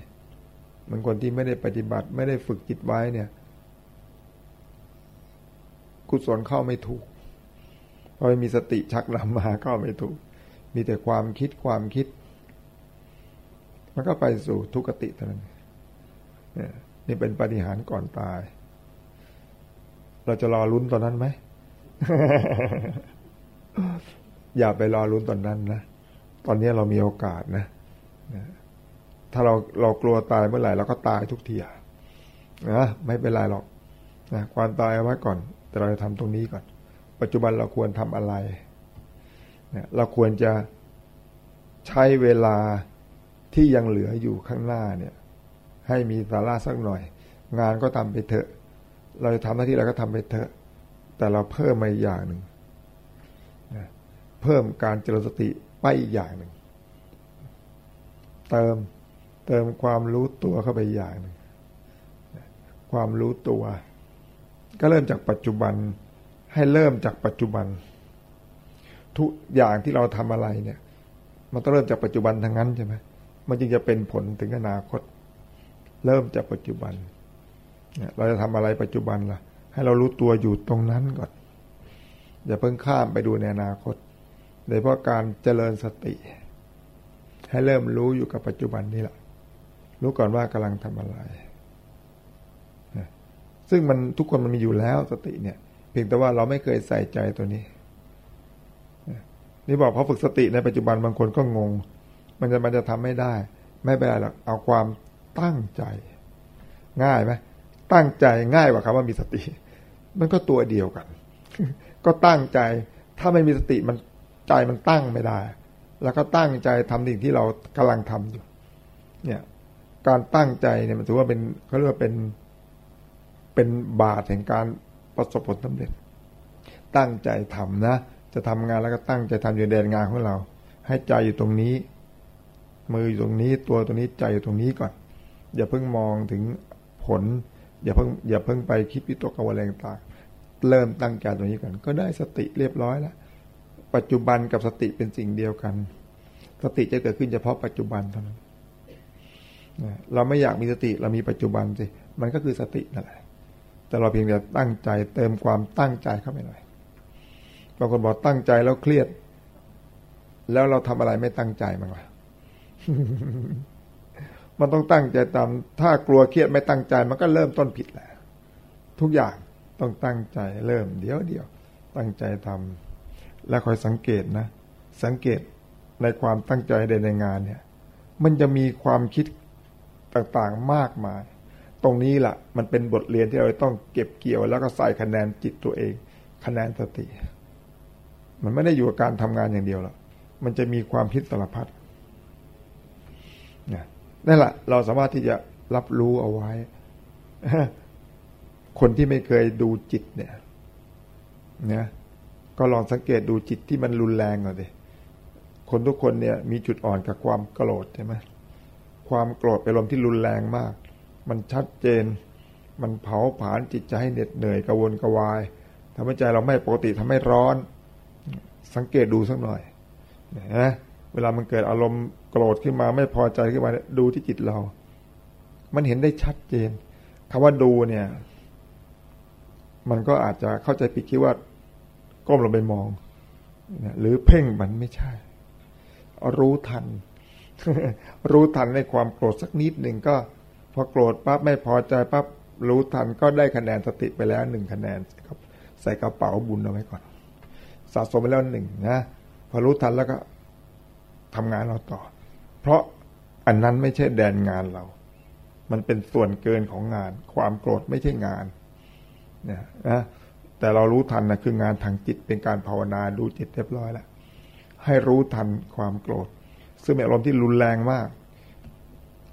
มือนคนที่ไม่ได้ปฏิบัติ ไม่ได้ฝึกจิตไว้เนี่ย กุศลเข้าไม่ถูกพอไม่มีสติชักนำมาเข้าไม่ถูก มีแต่ความคิดความคิด มันก็ไปสู่ทุกติเท่านั้นนี่เป็นปฏิหารก่อนตาย เราจะรอลุ้นตอนนั้นไหมอย่าไปรอลุ้นตอนนั้นนะ ตอนนี้เรามีโอกาสนะ ถ้าเราเรากลัวตายเมื่อไหร่เราก็ตายทุกทีนะไม่เป็นไรหรอกนะความตายเอาไว้ก่อน แต่เราจะทำตรงนี้ก่อน ปัจจุบันเราควรทำอะไรนะเราควรจะใช้เวลาที่ยังเหลืออยู่ข้างหน้าเนี่ย ให้มีสาระสักหน่อย งานก็ทำไปเถอะ เราจะทำหน้าที่เราก็ทำไปเถอะ แต่เราเพิ่มมาอีกอย่างหนึ่งเพิ่มการเจริญสติไปอีกอย่างหนึ่งเติม เติมความรู้ตัวเข้าไปอย่างหนึ่งความรู้ตัว ก็เริ่มจากปัจจุบันให้เริ่มจากปัจจุบัน ทุกอย่างที่เราทำอะไรเนี่ย มันต้องเริ่มจากปัจจุบันทั้งนั้นใช่ไหมมันจึงจะเป็นผลถึงอนาคต เริ่มจากปัจจุบันเราจะทำอะไรปัจจุบันล่ะ ให้เรารู้ตัวอยู่ตรงนั้นก่อน อย่าเพิ่งข้ามไปดูในอนาคตโดยเพราะการเจริญสติ ให้เริ่มรู้อยู่กับปัจจุบันนี้แหละ รู้ก่อนว่ากำลังทำอะไรซึ่งมันทุกคนมันมีอยู่แล้วสติเนี่ย เพียงแต่ว่าเราไม่เคยใส่ใจตัวนี้นี่บอกพอฝึกสติในปัจจุบันบางคนก็งง มันจะมันจะทำไม่ได้ ไม่เป็นไรหรอกเอาความตั้งใจ ง่ายไหมตั้งใจง่ายกว่าคำว่ามีสติ มันก็ตัวเดียวกัน ก็ตั้งใจ ถ้าไม่มีสติมันใจมันตั้งไม่ได้ แล้วก็ตั้งใจทำสิ่งที่เรากำลังทำอยู่ เนี่ย การตั้งใจเนี่ยมันถือว่าเป็นเขาเรียกว่าเป็นเป็นบาตแห่งการประสบผลสำเร็จ ตั้งใจทำนะ จะทำงานแล้วก็ตั้งใจทำอยู่เดินงานของเรา ให้ใจอยู่ตรงนี้ มืออยู่ตรงนี้ ตัวตรงนี้ใจอยู่ตรงนี้ก่อน อย่าเพิ่งมองถึงผล อย่าเพิ่งอย่าเพิ่งไปคิดวิตกกังวลอะไรต่างเริ่มตั้งใจตรงนี้ก่อน ก็ได้สติเรียบร้อยแล้วปัจจุบันกับสติเป็นสิ่งเดียวกัน สติจะเกิดขึ้นเฉพาะปัจจุบันเท่านั้น เราไม่อยากมีสติเรามีปัจจุบันสิมันก็คือสตินั่นแหละแต่เราเพียงแต่ตั้งใจเติมความตั้งใจเข้าไปหน่อยบางคนบอกตั้งใจแล้วเครียด แล้วเราทำอะไรไม่ตั้งใจมั้งล่ะมันต้องตั้งใจตาม ถ้ากลัวเครียดไม่ตั้งใจ มันก็เริ่มต้นผิดแหละทุกอย่างต้องตั้งใจเริ่ม เดี๋ยวเดียว ตั้งใจทำแล้วคอยสังเกตนะ สังเกตในความตั้งใจใดในงานเนี่ย มันจะมีความคิด ต่างๆมากมาย ตรงนี้แหละมันเป็นบทเรียนที่เราต้องเก็บเกี่ยว แล้วก็ใส่คะแนนจิตตัวเอง คะแนนสติ มันไม่ได้อยู่กับการทำงานอย่างเดียวหรอกมันจะมีความคิดสารพัดนะนั่นแหละเราสามารถที่จะรับรู้เอาไว้ คนที่ไม่เคยดูจิตเนี่ยนะก็ลองสังเกตดูจิตที่มันรุนแรงหน่อยดิคนทุกคนเนี่ยมีจุดอ่อนกับความโกรธใช่ไหม ความโกรธเป็นลมที่รุนแรงมาก มันชัดเจน มันเผาผลาญจิตใจให้เหน็ดเหนื่อยกระวนกระวายทำให้ใจเราไม่ปกติทำให้ร้อน สังเกตดูสักหน่อยนะเวลามันเกิดอารมณ์โกรธขึ้นมาไม่พอใจขึ้นมาดูที่จิตเรา มันเห็นได้ชัดเจนคำว่าดูเนี่ย มันก็อาจจะเข้าใจผิดคิดว่าก้มลงไปมอง หรือเพ่งมันไม่ใช่ รู้ทัน รู้ทันในความโกรธสักนิดหนึ่งก็ พอโกรธปั๊บไม่พอใจปั๊บรู้ทันก็ได้คะแนนสติไปแล้วหนึ่งคะแนนครับใส่กระเป๋าบุญเอาไว้ก่อน สะสมไปแล้วหนึ่งนะ พอรู้ทันแล้วก็ทำงานเราต่อ เพราะอันนั้นไม่ใช่แดนงานเรา มันเป็นส่วนเกินของงาน ความโกรธไม่ใช่งานนะนะแต่เรารู้ทันนะคืองานทางจิตเป็นการภาวนาดูจิตเรียบร้อยแล้วให้รู้ทันความโกรธ ซึ่งเป็นอารมณ์ที่รุนแรงมาก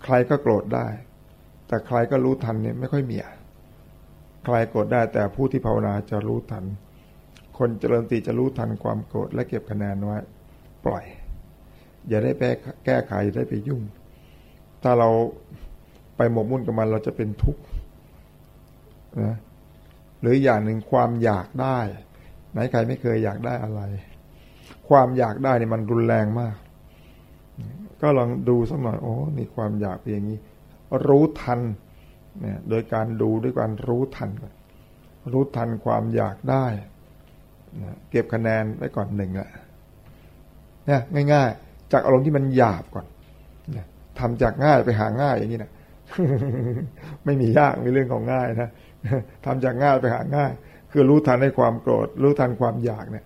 ใครก็โกรธได้ แต่ใครก็รู้ทันเนี่ยไม่ค่อยมีใครโกรธได้แต่ผู้ที่ภาวนาจะรู้ทัน คนเจริญสติจะรู้ทันความโกรธและเก็บคะแนนไว้ปล่อย อย่าได้ไปแก้ไขอย่าได้ไปยุ่ง ถ้าเราไปหมกมุ่นกับมันเราจะเป็นทุกข์นะหรืออย่างหนึ่งความอยากได้ ไหนใครไม่เคยอยากได้อะไร ความอยากได้นี่มันรุนแรงมาก ก็ลองดูสักหน่อยโอ้นี่ความอยากเป็นอย่างนี้ รู้ทันเนี่ยโดยการดูด้วยการรู้ทันก่อนรู้ทันความอยากได้เก็บคะแนนไว้ก่อนหนึ่งอะนี่ยง่ายจากอารมณ์ที่มันหยาบก่อนทำจากง่ายไปหาง่ายอย่างนี้นะไม่มียากมีเรื่องของง่ายนะทำจากง่ายไปหาง่าย คือรู้ทันในความโกรธ รู้ทันความอยากเนี่ย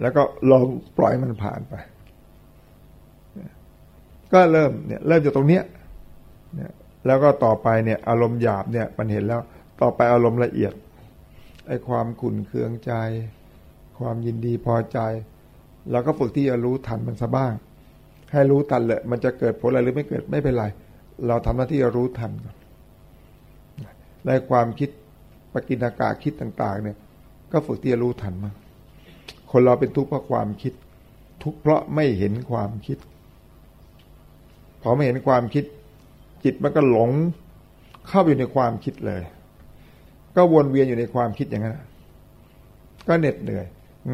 แล้วก็ลองปล่อยมันผ่านไป ก็เริ่มเนี่ยเริ่มจากตรงเนี้ยเนี่ยแล้วก็ต่อไปเนี่ยอารมณ์หยาบเนี่ยมันเห็นแล้วต่อไปอารมณ์ละเอียดไอ้ความขุ่นเคืองใจ ความยินดีพอใจเราก็ฝึกที่จะรู้ทันมันซะบ้าง ให้รู้ทันเลยมันจะเกิดผลอะไรหรือไม่เกิดไม่เป็นไร เราทำหน้าที่จะรู้ทันในความคิดปกินากาคิดต่าง ๆ เนี่ย ก็ฝึกที่จะรู้ทันมาคนเราเป็นทุกข์เพราะความคิด ทุกข์เพราะไม่เห็นความคิด พอไม่เห็นความคิดจิตมันก็หลงเข้าอยู่ในความคิดเลย ก็วนเวียนอยู่ในความคิดอย่างนั้นก็เหน็ดเหนื่อย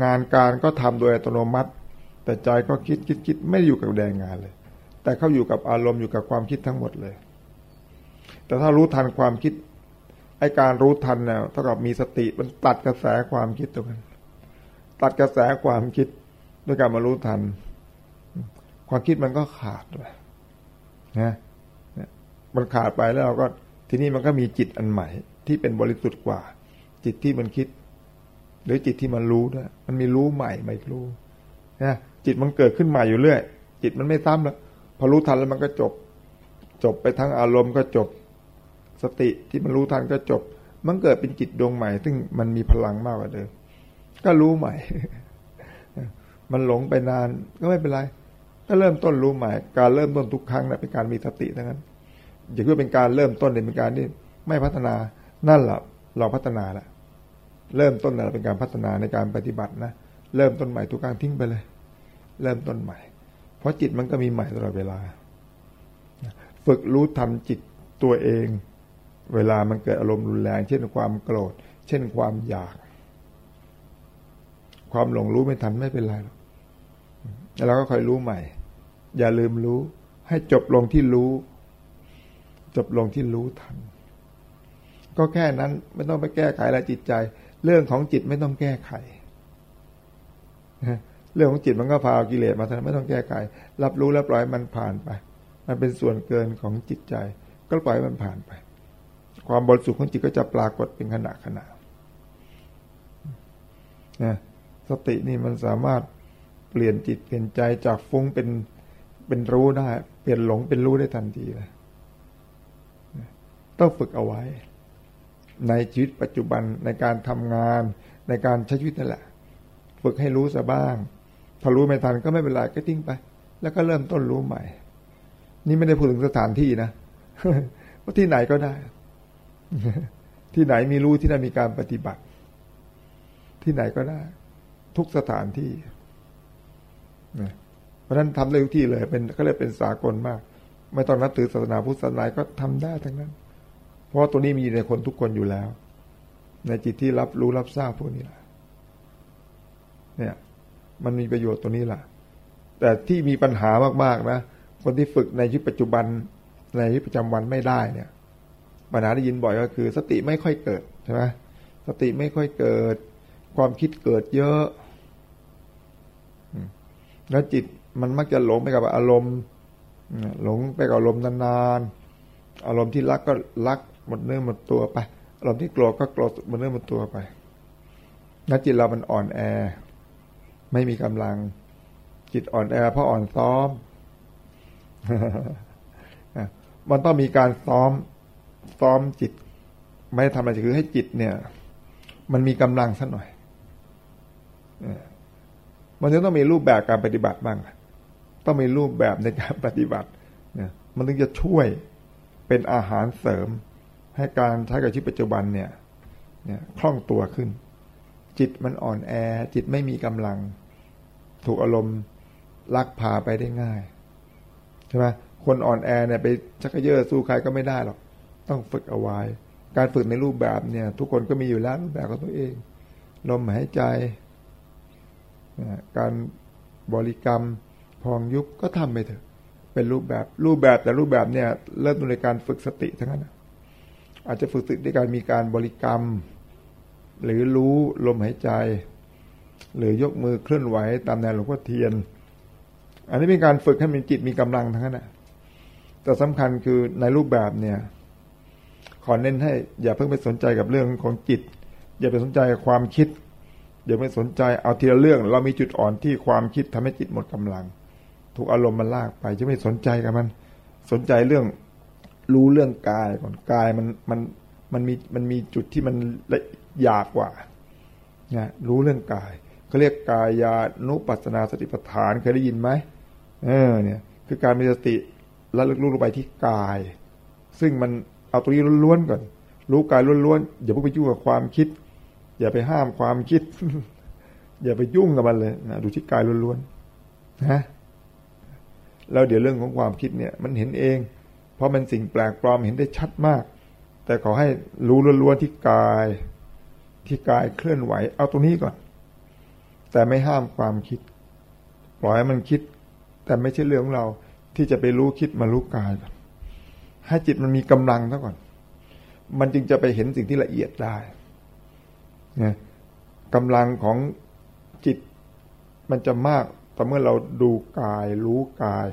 งานการก็ทำโดยอัตโนมัติ แต่ใจก็คิดคิดคิดไม่อยู่กับแดงงานเลย แต่เขาอยู่กับอารมณ์อยู่กับความคิดทั้งหมดเลย แต่ถ้ารู้ทันความคิดไอการรู้ทันเนี่ยเท่ากับมีสติมันตัดกระแสความคิดตรงนั้นตัดกระแสความคิดด้วยการมารู้ทัน ความคิดมันก็ขาดไป นะมันขาดไปแล้วเราก็ทีนี้มันก็มีจิตอันใหม่ ที่เป็นบริสุทธิ์กว่า จิตที่มันคิด หรือจิตที่มันรู้ด้วยมันมีรู้ใหม่ไม่รู้นะจิตมันเกิดขึ้นใหม่อยู่เรื่อย จิตมันไม่ซ้ำแล้วพอรู้ทันแล้วมันก็จบ จบไปทั้งอารมณ์ก็จบ สติที่มันรู้ทันก็จบ มันเกิดเป็นจิตดวงใหม่ ซึ่งมันมีพลังมากกว่าเดิมก็รู้ใหม่ มันหลงไปนานก็ไม่เป็นไร ก็เริ่มต้นรู้ใหม่ การเริ่มต้นทุกครั้งนะเป็นการมีสติทั้งนั้น อย่าคิดว่าเป็นการเริ่มต้นเป็นการที่ไม่พัฒนานั่นแหละเราพัฒนาแล้วเริ่มต้นนะเป็นการพัฒนาในการปฏิบัตินะเริ่มต้นใหม่ทุกการทิ้งไปเลย เริ่มต้นใหม่ เพราะจิตมันก็มีใหม่ตลอดเวลา ฝึกรู้ทันจิตตัวเอง เวลามันเกิดอารมณ์รุนแรง เช่นความโกรธ เช่นความอยากคความหลงรู้ไม่ทันไม่เป็นไรหรอกแล้วเราก็คอยรู้ใหม่ อย่าลืมรู้ ให้จบลงที่รู้ จบลงที่รู้ทัน ก็แค่นั้นไม่ต้องไปแก้ไขอะไรจิตใจ เรื่องของจิตไม่ต้องแก้ไขเรื่องของจิตมันก็พากิเลสมาทำไม่ต้องแก้ไข รับรู้แล้วปล่อยมันผ่านไป มันเป็นส่วนเกินของจิตใจ ก็ปล่อยมันผ่านไป ความบริสุทธิ์ของจิตก็จะปรากฏเป็นขณะขณะนะสตินี่มันสามารถเปลี่ยนจิตเปลี่ยนใจจากฟุ้งเป็น เป็นรู้ได้ เปลี่ยนหลงเป็นรู้ได้ทันทีเลยต้องฝึกเอาไว้ ในชีวิตปัจจุบันในการทำงานในการใช้ชีวิตนั่นแหละ ฝึกให้รู้ซะบ้าง ถ้ารู้ไม่ทันก็ไม่เป็นไรก็ทิ้งไป แล้วก็เริ่มต้นรู้ใหม่ นี่ไม่ได้พูดถึงสถานที่นะว่าที่ไหนก็ได้ ที่ไหนมีรู้ที่นั่นมีการปฏิบัติ ที่ไหนก็ได้ ทุกสถานที่เพ ราะฉะนั้นทำได้ทุกที่เลย เป็นก็เลยเป็นสากลมาก ไม่ต้องนับถือศาสนาพุทธศาสนาก็ทำได้ทั้งนั้น เพราะตัวนี้มีอยู่ในคนทุกคนอยู่แล้ว ในจิตที่รับรู้รับทราบพวกนี้แหละเนี่ย มันมีประโยชน์ตัวนี้แหละแต่ที่มีปัญหามากๆนะคนที่ฝึกในชีวิตปัจจุบันในชีวิตประจำวันไม่ได้เนี่ยปัญหาได้ยินบ่อยก็คือ สติไม่ค่อยเกิดใช่ไหมสติไม่ค่อยเกิด ความคิดเกิดเยอะแล้วจิต มันมักจะหลงไปกับอารมณ์หลงไปกับอารมณ์นานๆอารมณ์ที่รักก็รักหมดเนื้อหมดตัวไปอารมณ์ที่โกรธก็โกรธหมดเนื้อหมดตัวไปแล้วจิตเรามันอ่อนแอ ไม่มีกำลัง จิตอ่อนแอเพราะอ่อนซ้อมมันต้องมีการซ้อม ซ้อมจิต ไม่ทำอะไรคือให้จิตเนี่ย มันมีกำลังสักหน่อยมันจะต้องมีรูปแบบการปฏิบัติบ้าง ต้องมีรูปแบบในการปฏิบัติเนี่ยมันถึงจะช่วยเป็นอาหารเสริม ให้การใช้กับชีวิตปัจจุบันเนี่ยเนี่ยคล่องตัวขึ้น จิตมันอ่อนแอ จิตไม่มีกำลัง ถูกอารมณ์ลักพาไปได้ง่ายใช่ไหมคนอ่อนแอเนี่ยไปชักเยอะสู้ใครก็ไม่ได้หรอก ต้องฝึกเอาไว้ การฝึกในรูปแบบเนี่ย ทุกคนก็มีอยู่แล้วรูปแบบของตัวเองลมหายใจ การบริกรรม พองยุบก็ทำไปเถอะ เป็นรูปแบบรูปแบบแต่รูปแบบเนี่ย เริ่มต้นในการฝึกสติทั้งนั้นอาจจะฝึกสติด้วยการมีการบริกรรม หรือรู้ลมหายใจ หรือยกมือเคลื่อนไหวตามแนวหลวงพ่อเทียน อันนี้เป็นการฝึกให้มีจิตมีกำลังทั้งนั้นนะแต่สำคัญคือในรูปแบบเนี่ย ขอเน้นให้อย่าเพิ่งไปสนใจกับเรื่องของจิต อย่าไปสนใจความคิดอย่าไปสนใจเอาทีละเรื่อง เรามีจุดอ่อนที่ความคิดทำให้จิตหมดกำลัง ถูกอารมณ์มันลากไป จะไม่สนใจกับมัน สนใจเรื่องรู้เรื่องกายก่อนกายมันมันมันมีมันมีจุดที่มันละยากกว่านะรู้เรื่องกายเขาเรียกกายานุปัสนาสติปัฏฐานเคยได้ยินไหมเออเนี่ย คือการมีสติระลึกรู้ลงไปที่กาย ซึ่งมันเอาตัวนี้ล้วนๆก่อน รู้กายล้วนๆอย่าเพิ่งไปยุ่งกับความคิด อย่าไปห้ามความคิด อย่าไปยุ่งกับมันเลยนะดูที่กายล้วนๆนะ แล้วเดี๋ยวเรื่องของความคิดเนี่ยมันเห็นเอง เพราะมันสิ่งแปลกปลอมเห็นได้ชัดมาก แต่ขอให้รู้ล้วนๆที่กาย ที่กายเคลื่อนไหว เอาตรงนี้ก่อน แต่ไม่ห้ามความคิด ปล่อยให้มันคิด แต่ไม่ใช่เรื่องของเราที่จะไปรู้คิดมารู้กายให้จิตมันมีกำลังซะก่อน มันจึงจะไปเห็นสิ่งที่ละเอียดได้นี่ยกำลังของจิตมันจะมาก แต่เมื่อเราดูกาย รู้กาย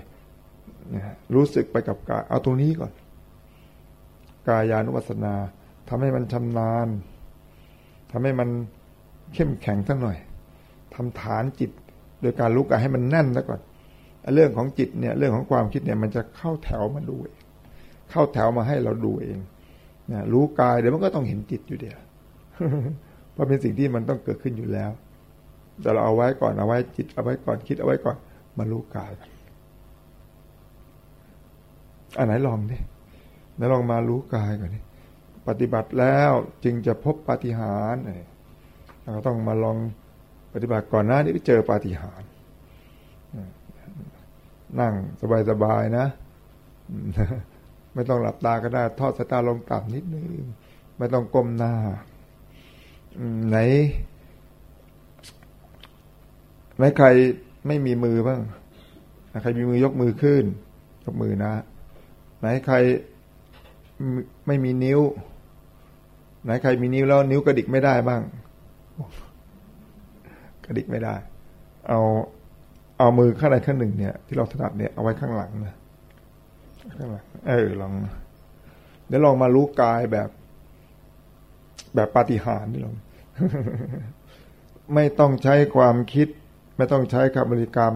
รู้สึกไปกับกาย เอาตรงนี้ก่อน กายานุปัสสนาทำให้มันชำนาญทำให้มันเข้มแข็งสักหน่อยทำฐานจิต โดยการรู้กายให้มันแน่นแล้วก่อนเรื่องของจิตเนี่ย เรื่องของความคิดเนี่ย มันจะเข้าแถวมาดูเองเข้าแถวมาให้เราดูเองนะรู้กายเดี๋ยวมันก็ต้องเห็นจิตอยู่เดียวเพราะเป็นสิ่งที่มันต้องเกิดขึ้นอยู่แล้ว แต่เราเอาไว้ก่อนเอาไว้จิตเอาไว้ก่อนคิดเอาไว้ก่อนมารู้กายอันไหนลองดิไหนลองมารู้กายก่อนดิปฏิบัติแล้วจึงจะพบปาฏิหารเราต้องมาลองปฏิบัติก่อนหน้านี้ไปเจอปาฏิหาริย์นั่งสบายๆนะ ไม่ต้องหลับตาก็ได้ ทอดสายตาลงต่ำนิดนึง ไม่ต้องก้มหน้าไหน ไหนใครไม่มีมือบ้างใครมีมือยกมือขึ้น ยกมือนะ ไหนใครไม่มีนิ้ว ไหนใครมีนิ้วแล้วนิ้วกระดิกไม่ได้บ้าง กระดิกไม่ได้ เอาเอามือข้างใดข้างหนึ่งเนี่ย ที่เราถนัดเนี่ยเอาไว้ข้างหลังนะข้างหลังเออลองเดี๋ยวลองมารู้กายแบบ แบบปาฏิหาริย์นี่ลองไม่ต้องใช้ความคิด ไม่ต้องใช้คำบริกรรม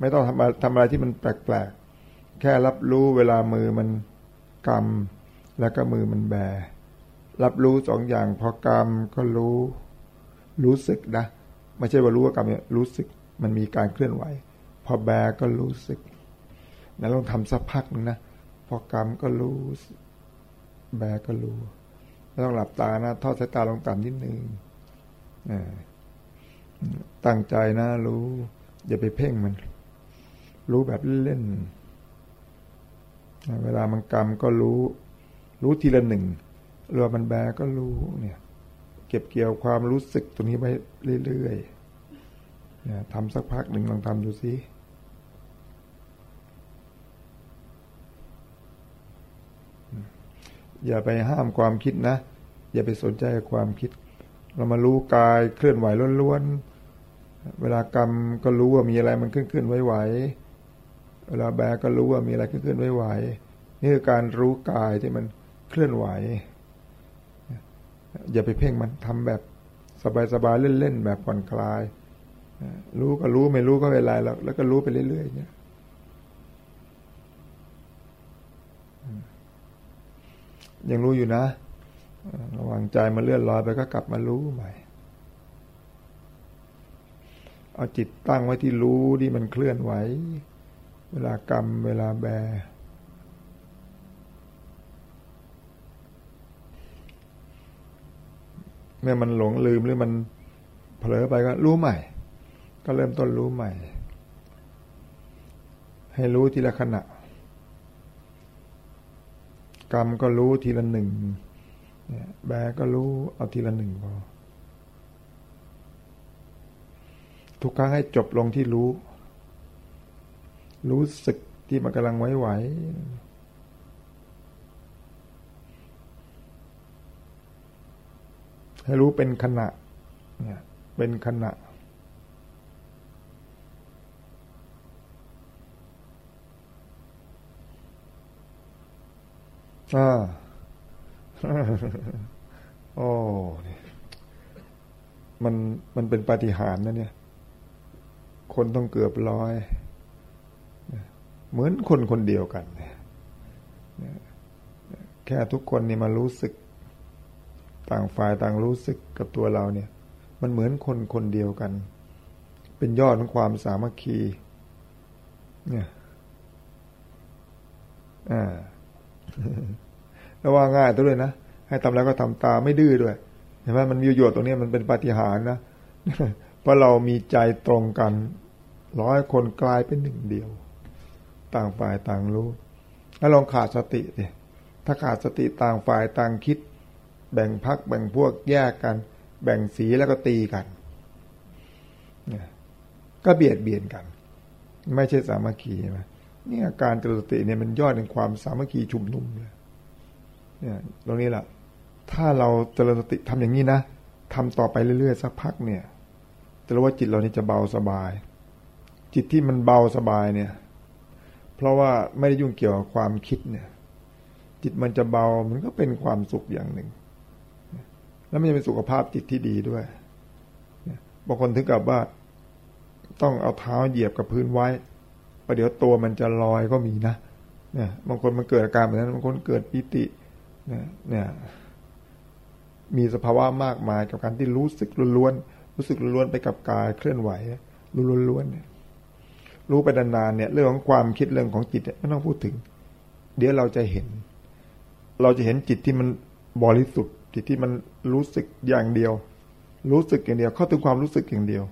ไม่ต้องทำทำอะไรที่มันแปลกๆ แค่รับรู้เวลามือมันกำแล้วก็มือมันแบ รับรู้สองอย่างพอกำก็รู้รู้สึกนะ ไม่ใช่ว่ารู้ว่ากำเนี่ยรู้สึกมันมีการเคลื่อนไหว พอแบก็รู้สึกนะลองทำสักพักนึงนะพอกำก็รู้ แบก็รู้ ไม่ต้องหลับตานะ ทอดสายตาลงต่ำนิดนึง ตั้งใจนะ รู้ อย่าไปเพ่งมัน รู้แบบเล่นเวลามันกรรมก็รู้ รู้ทีละหนึ่งเรือมันแบก็รู้เนี่ย เก็บเกี่ยวความรู้สึกตรงนี้ไว้เรื่อยๆเนี่ยทำสักพักหนึ่งลองทำดูสิอย่าไปห้ามความคิดนะ อย่าไปสนใจความคิด เรามารู้กายเคลื่อนไหวล้วนๆ เวลากรรมก็รู้ว่ามีอะไรมันเคลื่อนเคลื่อนไหวๆ เวลาแบก็รู้ว่ามีอะไรเคลื่อนเคลื่อนไหวๆ นี่คือการรู้กายที่มันเคลื่อนไหว อย่าไปเพ่งมันทำแบบสบายๆ เล่นๆ แบบผ่อนคลาย รู้ก็รู้ไม่รู้ก็ไม่เป็นไรแล้วแล้วก็รู้ไปเรื่อยๆเนี่ยยังรู้อยู่นะ ระว่างใจมันเลื่อนลอยไปก็กลับมารู้ใหม่ เอาจิตตั้งไว้ที่รู้ที่มันเคลื่อนไหว เวลากรรม เวลาแบ เมื่อมันหลงลืมหรือมันเผลอไปก็รู้ใหม่ ก็เริ่มต้นรู้ใหม่ ให้รู้ทีละขณะ กรรมก็รู้ทีละหนึ่ง เนี่ยแบก็รู้เอาทีละหนึ่งพอทุกครั้งให้จบลงที่รู้ รู้สึกที่มันกำลังไหวๆให้รู้เป็นขณะเนี่ยเป็นขณะอ่า โอ้มันมันเป็นปาฏิหาริย์นะเนี่ย คนต้องเกือบร้อย เหมือนคนคนเดียวกัน แค่ทุกคนนี่มารู้สึก ต่างฝ่ายต่างรู้สึกกับตัวเราเนี่ย มันเหมือนคนคนเดียวกัน เป็นยอดของความสามัคคี เนี่ย อ่า แล้วว่าง่ายตัวเลยนะให้ทำแล้วก็ทำตาไม่ดื้อด้วยเห็นไหมมันมีประโยชน์ตรงนี้มันเป็นปาฏิหาริย์นะเพราะเรามีใจตรงกัน ร้อยคนกลายเป็นหนึ่งเดียว ต่างฝ่ายต่างรู้แล้วลองขาดสติดิถ้าขาดสติต่างฝ่ายต่างคิด แบ่งพักแบ่งพวกแยกกัน แบ่งสีแล้วก็ตีกันก็เบียดเบียนกัน ไม่ใช่สามัคคีใช่ไหมนี่การเจริญสติเนี่ยมันยอดในความสามัคคีชุมนุมเลย เนี่ยตรงนี้แหละถ้าเราเจริญสติทำอย่างนี้นะทำต่อไปเรื่อยๆสักพักเนี่ยจะรู้ว่าจิตเรานี่จะเบาสบาย จิตที่มันเบาสบายเนี่ย เพราะว่าไม่ได้ยุ่งเกี่ยวกับความคิดเนี่ย จิตมันจะเบามันก็เป็นความสุขอย่างหนึ่ง แล้วมันจะเป็นสุขภาพจิตที่ดีด้วยบางคนถึงกับว่าต้องเอาเท้าเหยียบกับพื้นไว้ประเดี๋ยวตัวมันจะลอยก็มีนะเนี่ยบางคนมันเกิดอาการแบบนั้นบางคนเกิดปิติ เนี่ยมีสภาวะมากมายกับการที่รู้สึกล้วนๆรู้สึกล้วนๆไปกับกายเคลื่อนไหวรู้ล้วนๆรู้ไปนานๆเนี่ย เรื่องของความคิดเรื่องของจิตไม่ต้องพูดถึง เดี๋ยวเราจะเห็น เราจะเห็นจิตที่มันบริสุทธิ์จิตที่มันรู้สึกอย่างเดียว รู้สึกอย่างเดียว เข้าถึงความรู้สึกอย่างเดียว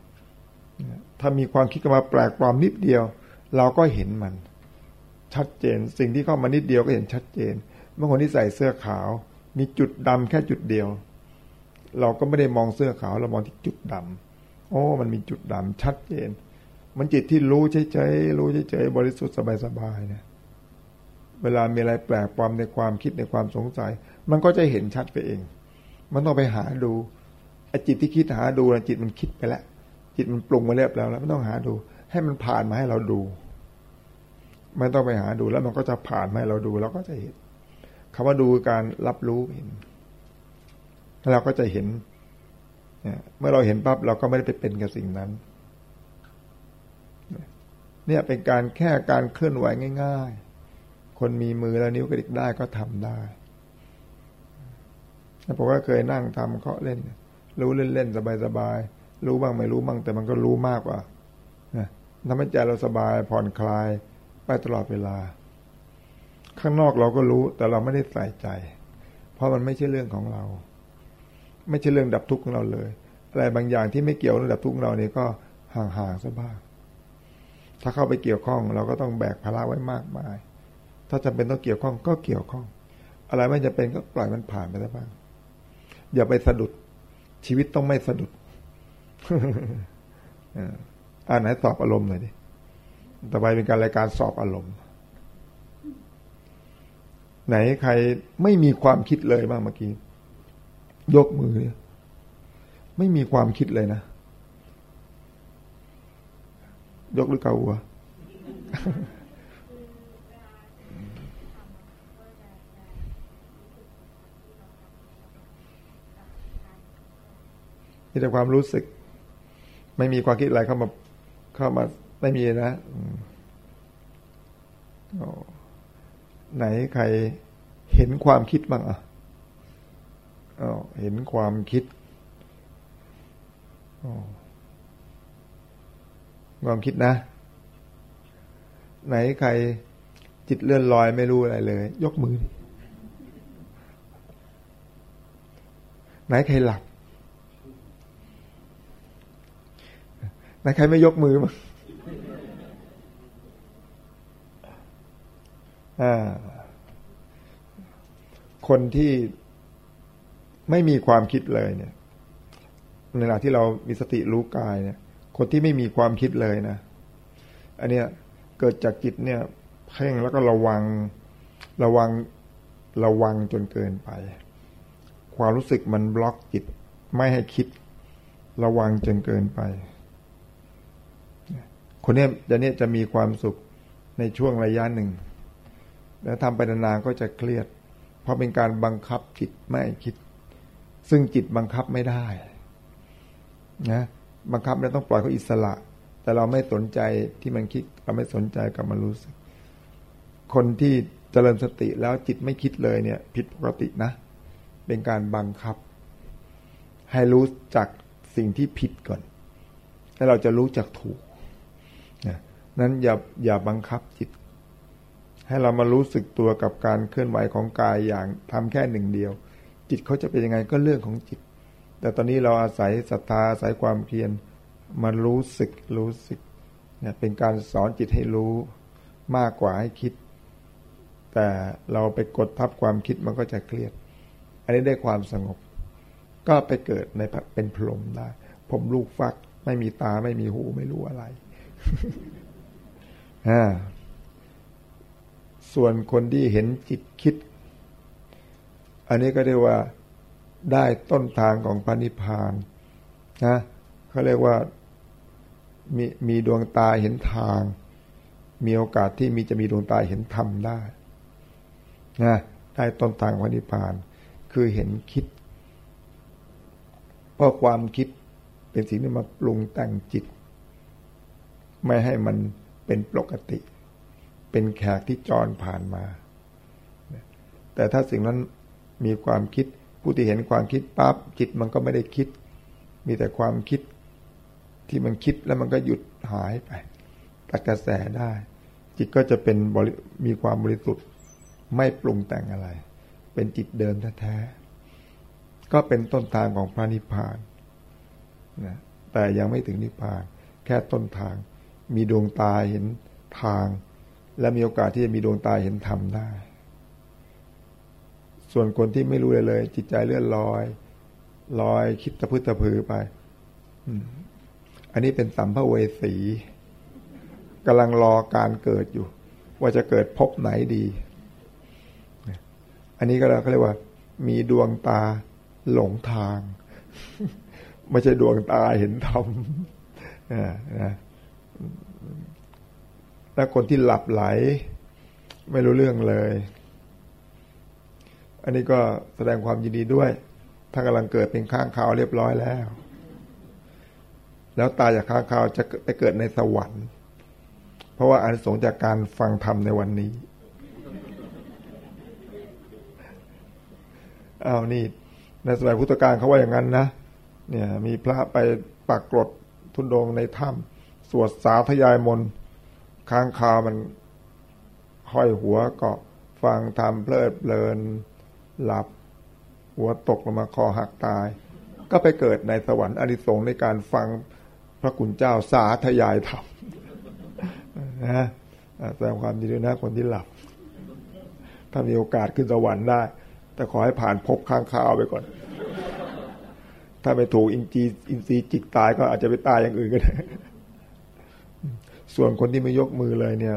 ถ้ามีความคิดเข้ามาแปลกปลอมนิดเดียว เราก็เห็นมัน ชัดเจน สิ่งที่เข้ามานิดเดียวก็เห็นชัดเจน เมื่อคนที่ใส่เสื้อขาว มีจุดดำแค่จุดเดียว เราก็ไม่ได้มองเสื้อขาวเรามองที่จุดดโอ้มันมีจุดดำชัดเจน มันจิตที่รู้เฉยๆรู้เฉยๆบริสุทธิ์สบายๆเนี่ยเวลามีอะไรแปลกปลอมในความคิดในความสงสัย มันก็จะเห็นชัดไปเอง มันต้องไปหาดูไอ้จิตที่คิดหาดูนะจิตมันคิดไปแล้ว จิตมันปรุงมาเรียบแล้วแล้วไม่ต้องหาดู ให้มันผ่านมาให้เราดู ไม่ต้องไปหาดูแล้วมันก็จะผ่านมาให้เราดูเราก็จะเห็น คำว่าดูการรับรู้เห็นเราก็จะเห็นเมื่อเราเห็นปั๊บเราก็ไม่ได้ไปเป็นกับสิ่งนั้น เนี่ยเป็นการแค่การเคลื่อนไหวง่าย ๆ คนมีมือแล้วนิ้วกระดิกได้ก็ทำได้ผมก็เคยนั่งทำเคาะเล่น รู้เล่นๆสบายๆรู้บ้างไม่รู้บ้างแต่มันก็รู้มากกว่าทำให้ใจเราสบายผ่อนคลายไปตลอดเวลา ข้างนอกเราก็รู้แต่เราไม่ได้ใส่ใจ เพราะมันไม่ใช่เรื่องของเรา ไม่ใช่เรื่องดับทุกข์ของเราเลย อะไรบางอย่างที่ไม่เกี่ยวกับดับทุกข์เราเนี่ยก็ห่างๆซะบ้าง ถ้าเข้าไปเกี่ยวข้อง เราก็ต้องแบกภาระไว้มากมาย ถ้าจำเป็นต้องเกี่ยวข้องก็เกี่ยวข้อง อะไรไม่จำเป็นก็ปล่อยมันผ่านไปได้บ้าง อย่าไปสะดุด ชีวิตต้องไม่สะดุดอ่านไหนสอบอารมณ์หน่อยดิต่อไปเป็นการรายการสอบอารมณ์ ไหนใครไม่มีความคิดเลยบ้างเมื่อกี้ ยกมือเนี่ยไม่มีความคิดเลยนะ ยกหรือเกาหัวมีแต่ความรู้สึก ไม่มีความคิดอะไรเข้ามา เข้ามาไม่มีนะ ไหนใครเห็นความคิดบ้างอะเห็นความคิดความคิดนะ ไหนใครจิตเลื่อนลอยไม่รู้อะไรเลย ยกมือ ไหนใครหลับ ไหนใครไม่ยกมือมั้ง คนที่ไม่มีความคิดเลยเนี่ยในขณะที่เรามีสติรู้กายเนี่ย คนที่ไม่มีความคิดเลยนะ อันเนี้ยเกิดจากจิตเนี่ยเพ่งแล้วก็ระวังระวังระวังจนเกินไป ความรู้สึกมันบล็อกจิตไม่ให้คิด ระวังจนเกินไป คนเนี้ยจะเนี้ยจะมีความสุขในช่วงระยะหนึ่ง แล้วทำไปนานๆก็จะเครียด เพราะเป็นการบังคับจิตไม่คิด ซึ่งจิตบังคับไม่ได้นะบังคับแล้วต้องปล่อยเขาอิสระ แต่เราไม่สนใจที่มันคิดเราไม่สนใจกับมันรู้สึก คนที่เจริญสติแล้วจิตไม่คิดเลยเนี่ย ผิดปกตินะ เป็นการบังคับ ให้รู้จักสิ่งที่ผิดก่อน แล้วเราจะรู้จักถูกนะนั้นอย่าอย่าบังคับจิต ให้เรามารู้สึกตัวกับการเคลื่อนไหวของกายอย่างทำแค่หนึ่งเดียว จิตเขาจะเป็นยังไงก็เรื่องของจิต แต่ตอนนี้เราอาศัยศรัทธาอาศัยความเพียรมารู้สึกรู้สึกเนี่ยเป็นการสอนจิตให้รู้มากกว่าให้คิด แต่เราไปกดทับความคิดมันก็จะเครียด อันนี้ได้ความสงบ ก็ไปเกิดในเป็นพรหมได้ผมลูกฟัก ไม่มีตาไม่มีหูไม่รู้อะไรอ่า ส่วนคนที่เห็นจิตคิด อันนี้ก็เรียกว่าได้ต้นทางของพระนิพพานนะเขาเรียกว่ามีมีดวงตาเห็นทาง มีโอกาสที่มีจะมีดวงตาเห็นธรรมได้นะได้ต้นทางพระนิพพาน คือเห็นคิดเพราะความคิดเป็นสิ่งที่มาปรุงแต่งจิต ไม่ให้มันเป็นปกติ เป็นแขกที่จรผ่านมา แต่ถ้าสิ่งนั้นมีความคิดผู้ที่เห็นความคิดปั๊บจิตมันก็ไม่ได้คิด มีแต่ความคิดที่มันคิดแล้วมันก็หยุดหายไปตัดกระแสได้ จิตก็จะเป็นมีความบริสุทธิ์ไม่ปรุงแต่งอะไร เป็นจิตเดิมแท้ๆก็เป็นต้นทางของพระนิพพานนะแต่ยังไม่ถึงนิพพาน แค่ต้นทาง มีดวงตาเห็นทาง และมีโอกาสที่จะมีดวงตาเห็นธรรมได้ ส่วนคนที่ไม่รู้เลยเลย จิตใจเลื่อนลอย ลอยคิดตะพื้ตะพือไปอันนี้เป็นสัมภเวสีกำลังรอการเกิดอยู่ ว่าจะเกิดพบไหนดี อันนี้ก็เราเรียกว่า มีดวงตาหลงทาง ไม่ใช่ดวงตาเห็นธรรมนะ แล้วคนที่หลับไหล ไม่รู้เรื่องเลย อันนี้ก็แสดงความยินดีด้วย ถ้ากำลังเกิดเป็นข้างคาวเรียบร้อยแล้ว แล้วตายจากข้างคาวจะไปเกิดในสวรรค์ เพราะว่าอันสงจากการฟังธรรมในวันนี้เอานี่ในสมัยพุทธกาลเขาว่าอย่างนั้นนะ เนี่ย มีพระไปปักกรดทุนดงในถ้ำสวดสาธยายมน ค้างคามันห้อยหัวเกาะฟังทำเพลิดเพลินหลับ หัวตกลงมาคอหักตาย ก็ไปเกิดในสวรรค์อนิสงส์ในการฟังพระคุณเจ้าสาธยายธรรมนะแสดงความดีด้วยนะคนที่หลับ ถ้ามีโอกาสขึ้นสวรรค์ได้ แต่ขอให้ผ่านพบข้างคาวไปก่อน ถ้าไปถูกอินจีอินทรีจิกตายก็อาจจะไปตายอย่างอื่นก็ได้ ส่วนคนที่ไม่ยกมือเลยเนี่ย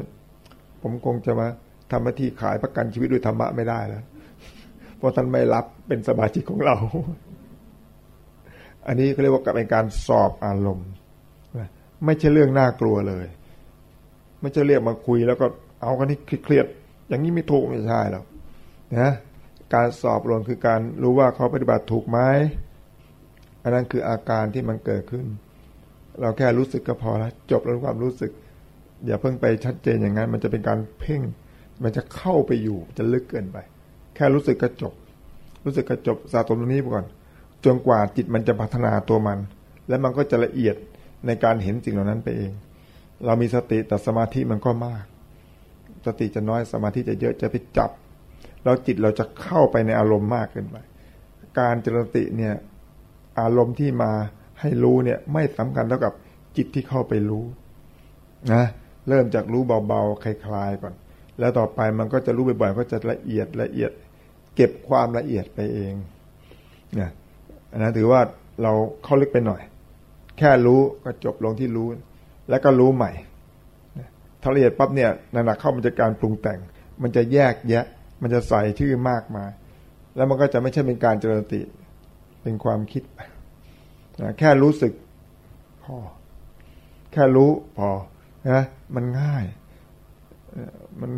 ผมคงจะมาทำหน้าที่ขายประกันชีวิตด้วยธรรมะไม่ได้แล้วเพราะท่านไม่รับเป็นสมาชิกของเรา อันนี้เขาเรียกว่ากับเป็นการสอบอารมณ์ไม่ใช่เรื่องน่ากลัวเลย ไม่ใช่เรียกมาคุยแล้วก็เอากันที่เครียดอย่างนี้ไม่ถูกไม่ใช่หรอกนะการสอบรวมคือการรู้ว่าเขาปฏิบัติถูกไหมอันนั้นคืออาการที่มันเกิดขึ้น เราแค่รู้สึกก็พอแล้วจบแล้วความรู้สึก อย่าเพิ่งไปชัดเจนอย่างนั้น มันจะเป็นการเพ่ง มันจะเข้าไปอยู่จะลึกเกินไป แค่รู้สึกกระจบ รู้สึกกระจบสะสมตรงนี้ไปก่อนจนกว่าจิตมันจะพัฒนาตัวมัน แล้วมันก็จะละเอียดในการเห็นสิ่งเหล่านั้นไปเอง เรามีสติแต่สมาธิมันก็มาก สติจะน้อยสมาธิจะเยอะจะไปจับ แล้วจิตเราจะเข้าไปในอารมณ์มากเกินไป การเจริญสติเนี่ยอารมณ์ที่มา ให้รู้เนี่ย ไม่สำคัญเท่ากับจิตที่เข้าไปรู้นะเริ่มจากรู้เบาๆคลายๆก่อน แล้วต่อไปมันก็จะรู้บ่อยๆก็จะละเอียดละเอียด เก็บความละเอียดไปเองเนี่ยอันนั้นถือว่าเราเข้าลึกไปหน่อย แค่รู้ก็จบลงที่รู้ แล้วก็รู้ใหม่ถ้าละเอียดปั๊บเนี่ยหนักเข้ามันจะการปรุงแต่ง มันจะแยกแยะ มันจะใส่ชื่อมากมายแล้วมันก็จะไม่ใช่เป็นการเจริญติเป็นความคิด นะแค่รู้สึกพอ แค่รู้พอนะมันง่ายมัน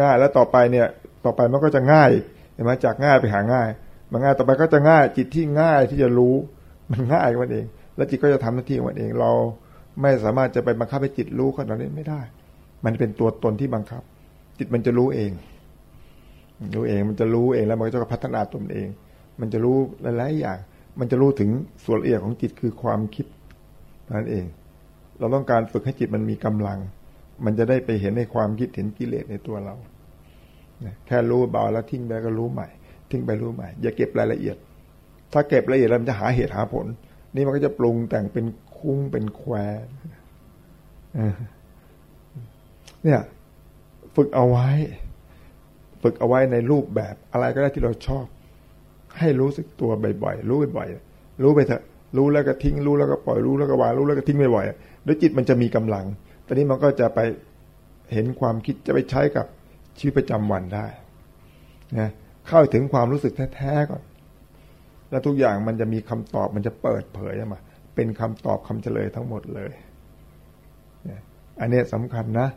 ง่ายแล้วต่อไปเนี่ย ต่อไปมันก็จะง่ายเห็นไหมจากง่ายไปหาง่าย มันง่ายต่อไปก็จะง่ายจิตที่ง่ายที่จะรู้ มันง่ายมันเอง แล้วจิตก็จะทำหน้าที่มันเอง เราไม่สามารถจะไปบังคับให้จิตรู้ขนาดนี้ไม่ได้ มันเป็นตัวตนที่บังคับ จิตมันจะรู้เองรู้เองมันจะรู้เองแล้วมันก็จะพัฒนาตนเอง มันจะรู้หลายๆอย่าง มันจะรู้ถึงส่วนละเอียดของจิตคือความคิดนั่นเอง เราต้องการฝึกให้จิตมันมีกำลัง มันจะได้ไปเห็นในความคิดเห็นกิเลสในตัวเราแค่รู้เบาแล้วทิ้งไปก็รู้ใหม่ ทิ้งไปรู้ใหม่ อย่าเก็บรายละเอียด ถ้าเก็บรายละเอียดแล้วมันจะหาเหตุหาผล นี่มันก็จะปรุงแต่งเป็นคุ้งเป็นแควเนี่ย ฝึกเอาไว้ ฝึกเอาไว้ในรูปแบบอะไรก็ได้ที่เราชอบ ให้รู้สึกตัวบ่อยๆรู้บ่อยๆรู้ไปเถอะ รู้แล้วก็ทิ้งรู้แล้วก็ปล่อยรู้แล้วก็วางรู้แล้วก็ทิ้งบ่อยๆแล้วยจิตมันจะมีกำลัง ตอนนี้มันก็จะไปเห็นความคิดจะไปใช้กับชีวิตประจำวันได้นะเข้าถึงความรู้สึกแท้ๆก่อน แล้วทุกอย่างมันจะมีคำตอบมันจะเปิดเผยออกมา เป็นคำตอบคำเฉลยทั้งหมดเลยเนี่ยอันนี้สำคัญนะ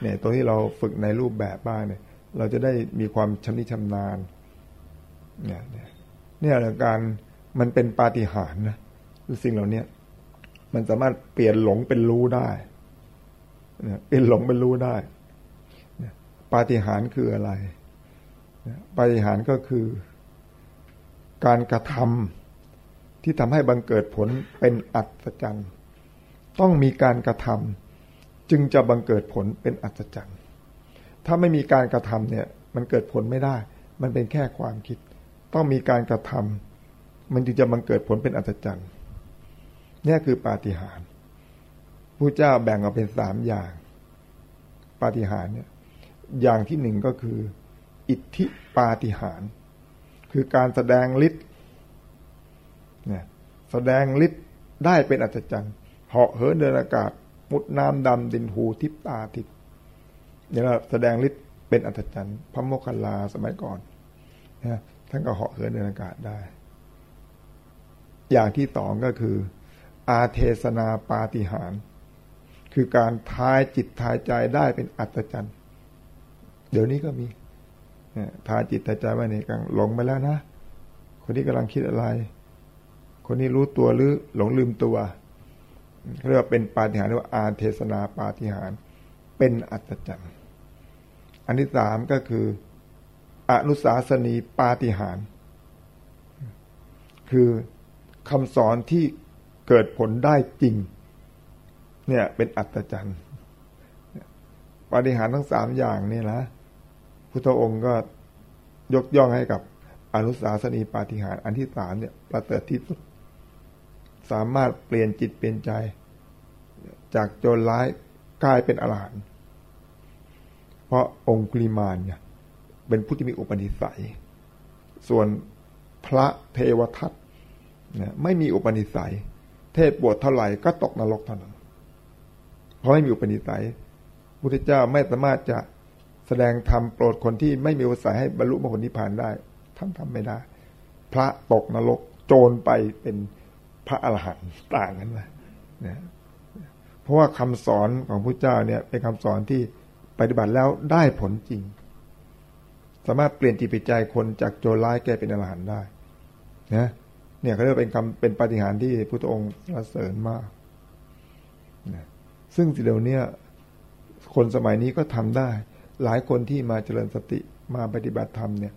เนี่ยตัวที่เราฝึกในรูปแบบบ้างเนี่ย เราจะได้มีความชำนิชำนาญเนี่ย เนี่ยการมันเป็นปาฏิหาริย์นะสิ่งเหล่านี้มันสามารถเปลี่ยนหลงเป็นรู้ได้เป็นหลงเป็นรู้ได้ปาฏิหาริย์คืออะไรปาฏิหาริย์ก็คือ การกระทำที่ทำให้บังเกิดผลเป็นอัศจรรย์ต้องมีการกระทำจึงจะบังเกิดผลเป็นอัศจรรย์ถ้าไม่มีการกระทำเนี่ย มันเกิดผลไม่ได้ มันเป็นแค่ความคิด ต้องมีการกระทำมันจึงจะบังเกิดผลเป็นอัศจรรย์นี่คือปาฏิหาริย์ผู้เจ้าแบ่งออกเป็นสามอย่าง ปาฏิหาริย์เนี่ยอย่างที่หนึ่งก็คือ อิทธิปาฏิหาริย์คือการแสดงฤทธิ์เนี่ยแสดงฤทธิ์ได้เป็นอัศจรรย์เหาะเหินเดินอากาศ มุดน้ำดำดินหูทิพตาทิพเนี่ยเราแสดงฤทธิ์เป็นอัศจรรย์พระโมคคัลลาสมัยก่อนนะ ท่านก็เหาะเหินเดินอากาศได้ อย่างที่สองก็คือ อาเทศนาปาฏิหาร คือการทายจิตทายใจได้เป็นอัศจรรย์ เดี๋ยวนี้ก็มีทายจิตทายใจว่านี่กังหลงไปแล้วนะ คนนี้กำลังคิดอะไร คนนี้รู้ตัวหรือหลงลืมตัวเรียกว่าเป็นปาฏิหาริย์ว่าอาเทศนาปาฏิหาริย์เป็นอัศจรรย์ อันที่สามก็คือ อนุสาสนีปาฏิหาร คือคำสอนที่เกิดผลได้จริง เนี่ยเป็นอัศจรรย์ปาฏิหารทั้งสามอย่างนี่นะพุทธองค์ก็ยกย่องให้กับอนุสาสนีปาฏิหารอันที่สามเนี่ยประเสริฐที่สุด สามารถเปลี่ยนจิตเปลี่ยนใจ จากโจรร้ายกลายเป็นอรหันต์เพราะองคุลิมานเนี่ย เป็นผู้ที่มีอุปนิสัย ส่วนพระเทวทัตนี่ยไม่มีอุปนิสัย เทศบวชเท่าไหร่ก็ตกนรกเท่านั้น เพราะไม่มีอุปนิสัยพุทธเจ้าไม่สามารถจะแสดงธรรมโปรดคนที่ไม่มีอุปนิสัยให้บรรลุมรรคผลนิพพานได้ท่านทำไม่ได้ พระตกนรกโจรไปเป็นพระอรหันต์ต่างกันนะนะเพราะว่าคำสอนของพระเจ้าเนี่ยเป็นคำสอนที่ปฏิบัติแล้วได้ผลจริง สามารถเปลี่ยนจิตใจคนจากโจรร้ายแกเป็นอรหันต์ได้นะเนี่ยเขาเรียกเป็นคำเป็นปฏิหารที่พุทธองค์สรรเสริญมากนะซึ่งสิ่งเหล่านี้คนสมัยนี้ก็ทำได้ หลายคนที่มาเจริญสติมาปฏิบัติธรรมเนี่ย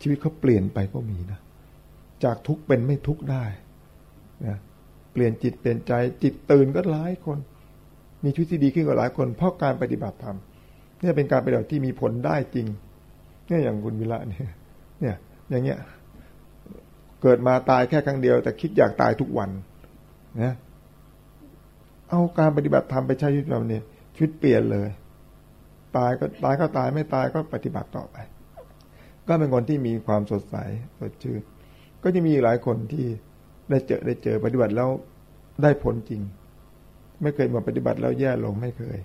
ชีวิตเขาเปลี่ยนไปก็มีนะจากทุกเป็นไม่ทุกได้นะเปลี่ยนจิตเปลี่ยนใจจิตตื่นก็หลายคน มีชีวิตที่ดีขึ้นกว่าหลายคนเพราะการปฏิบัติธรรมเนี่ยเป็นการปฏิบัติที่มีผลได้จริง เนี่ยอย่างคุณวิระเนี่ยเนี่ย อย่างเงี้ย เกิดมาตายแค่ครั้งเดียว แต่คิดอยากตายทุกวันนะเอาการปฏิบัติธรรมไปใช้ชีวิตเราเนี่ยชีวิตเปลี่ยนเลย ตายก็ตายก็ตายไม่ตายก็ปฏิบัติต่อไป ก็เป็นคนที่มีความสดใสสดชื่นก็จะมีหลายคนที่ได้เจอได้เจอปฏิบัติแล้วได้ผลจริง ไม่เคยมาปฏิบัติแล้วแย่ลงไม่เคย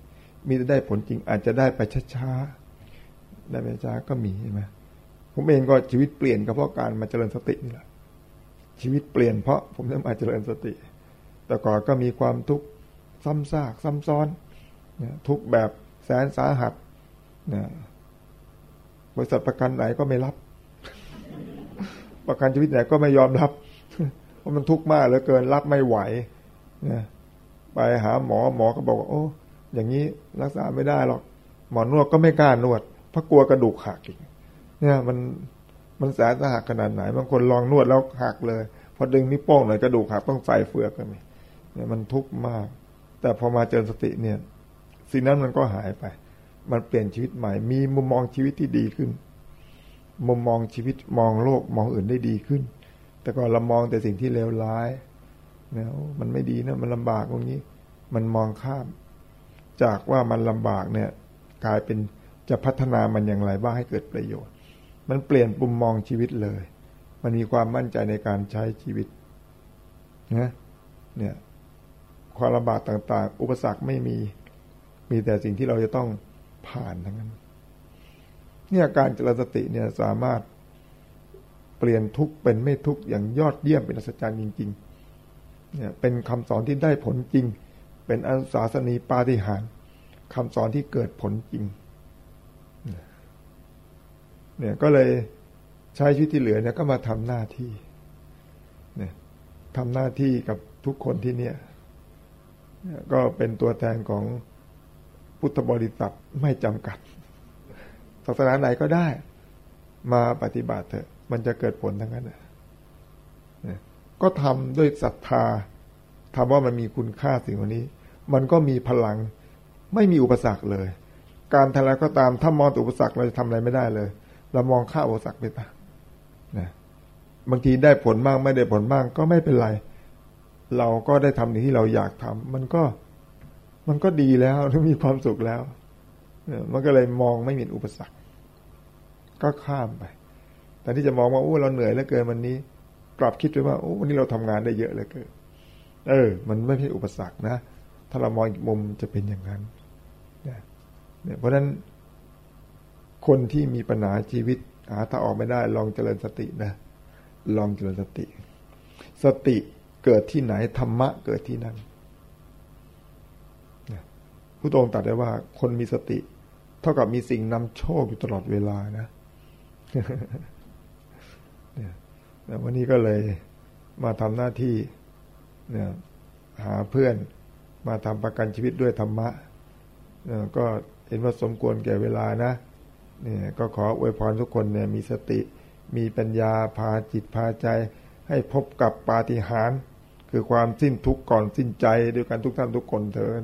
มีแต่ได้ผลจริงอาจจะได้ไปช้าๆ ได้ไปช้าก็มีใช่ไหมผมเองก็ชีวิตเปลี่ยนก็เพราะการมาเจริญสตินี่แหละชีวิตเปลี่ยนเพราะผมได้มาเจริญสติ แต่ก่อนก็มีความทุกข์ซ้ำซากซ้ำซ้อนทุกแบบแสนสาหัสบริษัทประกันไหนก็ไม่รับ ประกันชีวิตไหนก็ไม่ยอมรับ เพราะมันทุกข์มากเหลือเกินรับไม่ไหวนะไปหาหมอหมอก็บอกว่าโอ้ อย่างนี้รักษาไม่ได้หรอก หมอนวดก็ไม่กล้านวด เพราะกลัวกระดูกหักอีกเนี่ยมันมันแสนสหักขนาดไหนบางคนลองนวดแล้วหักเลย พอดึงนิ้วโป้งหน่อยกระดูกหักต้องใส่เฟือกกันเนี่ยมันทุกข์มาก แต่พอมาเจริญสติเนี่ย สิ่งนั้นมันก็หายไป มันเปลี่ยนชีวิตใหม่ มีมุมมองชีวิตที่ดีขึ้น มุมมองชีวิตมองโลกมองอื่นได้ดีขึ้น แต่ก่อนเรามองแต่สิ่งที่เลวร้ายนะมันไม่ดีนะมันลำบากตรงนี้ มันมองข้าม จากว่ามันลำบากเนี่ย กลายเป็น จะพัฒนามันอย่างไรบ้างให้เกิดประโยชน์ มันเปลี่ยนปุ่มมองชีวิตเลย มันมีความมั่นใจในการใช้ชีวิตนะเนี่ยความลำบากต่าง ๆ อุปสรรคไม่มีมีแต่สิ่งที่เราจะต้องผ่านทั้งนั้น เนี่ยการเจริญสติเนี่ยสามารถเปลี่ยนทุกเป็นไม่ทุกอย่างยอดเยี่ยมเป็นอัศจรรย์จริง ๆ เนี่ยเป็นคำสอนที่ได้ผลจริง เป็นอนุสาสนีปาฏิหาริย์คำสอนที่เกิดผลจริง เนี่ยก็เลยใช้ชีวิตที่เหลือเนี่ยก็มาทำหน้าที่เนี่ยทำหน้าที่กับทุกคนที่เนี่ย ก็เป็นตัวแทนของพุทธบริษัทไม่จำกัดศาสนาไหนก็ได้ มาปฏิบัติเถอะ มันจะเกิดผลทั้งนั้นก็ทำด้วยศรัทธาทำว่ามันมีคุณค่าสิ่งวันนี้ มันก็มีพลังไม่มีอุปสรรคเลย การทำอะไรก็ตามถ้ามองอุปสรรคเราจะทำอะไรไม่ได้เลย เรามองข้าอุปสรรคไปตานะบางทีได้ผลบ้างไม่ได้ผลบ้างก็ไม่เป็นไร เราก็ได้ทำสิ่งที่เราอยากทำมันก็มันก็ดีแล้วมีความสุขแล้วมันก็เลยมองไม่มีอุปสรรค ก็ข้ามไป แต่ที่จะมองว่าโอ้เราเหนื่อยเหลือเกินวันนี้ กลับคิดไปว่าโอ้วันนี้เราทำงานได้เยอะเหลือเกินเออ มันไม่ใช่อุปสรรคนะ ถ้าเรามองอีกมุมจะเป็นอย่างนั้นเนี่ยเพราะฉะนั้น คนที่มีปัญหาชีวิต หาถ้าออกไม่ได้ ลองเจริญสตินะ ลองเจริญสติ สติเกิดที่ไหนธรรมะเกิดที่นั่นผู้ตรงตัดได้ว่า คนมีสติ เท่ากับมีสิ่งนำโชคอยู่ตลอดเวลานะเนี่ยวันนี้ก็เลยมาทำหน้าที่เนี่ยหาเพื่อนมาทำประกันชีวิตด้วยธรรมะก็เห็นว่าสมควรแก่เวลานะ เนี่ยก็ขออวยพรทุกคนเนี่ยมีสติ มีปัญญาพาจิตพาใจ ให้พบกับปาฏิหาริย์คือความสิ้นทุกข์ก่อนสิ้นใจด้วยกันทุกท่านทุกคนเถิด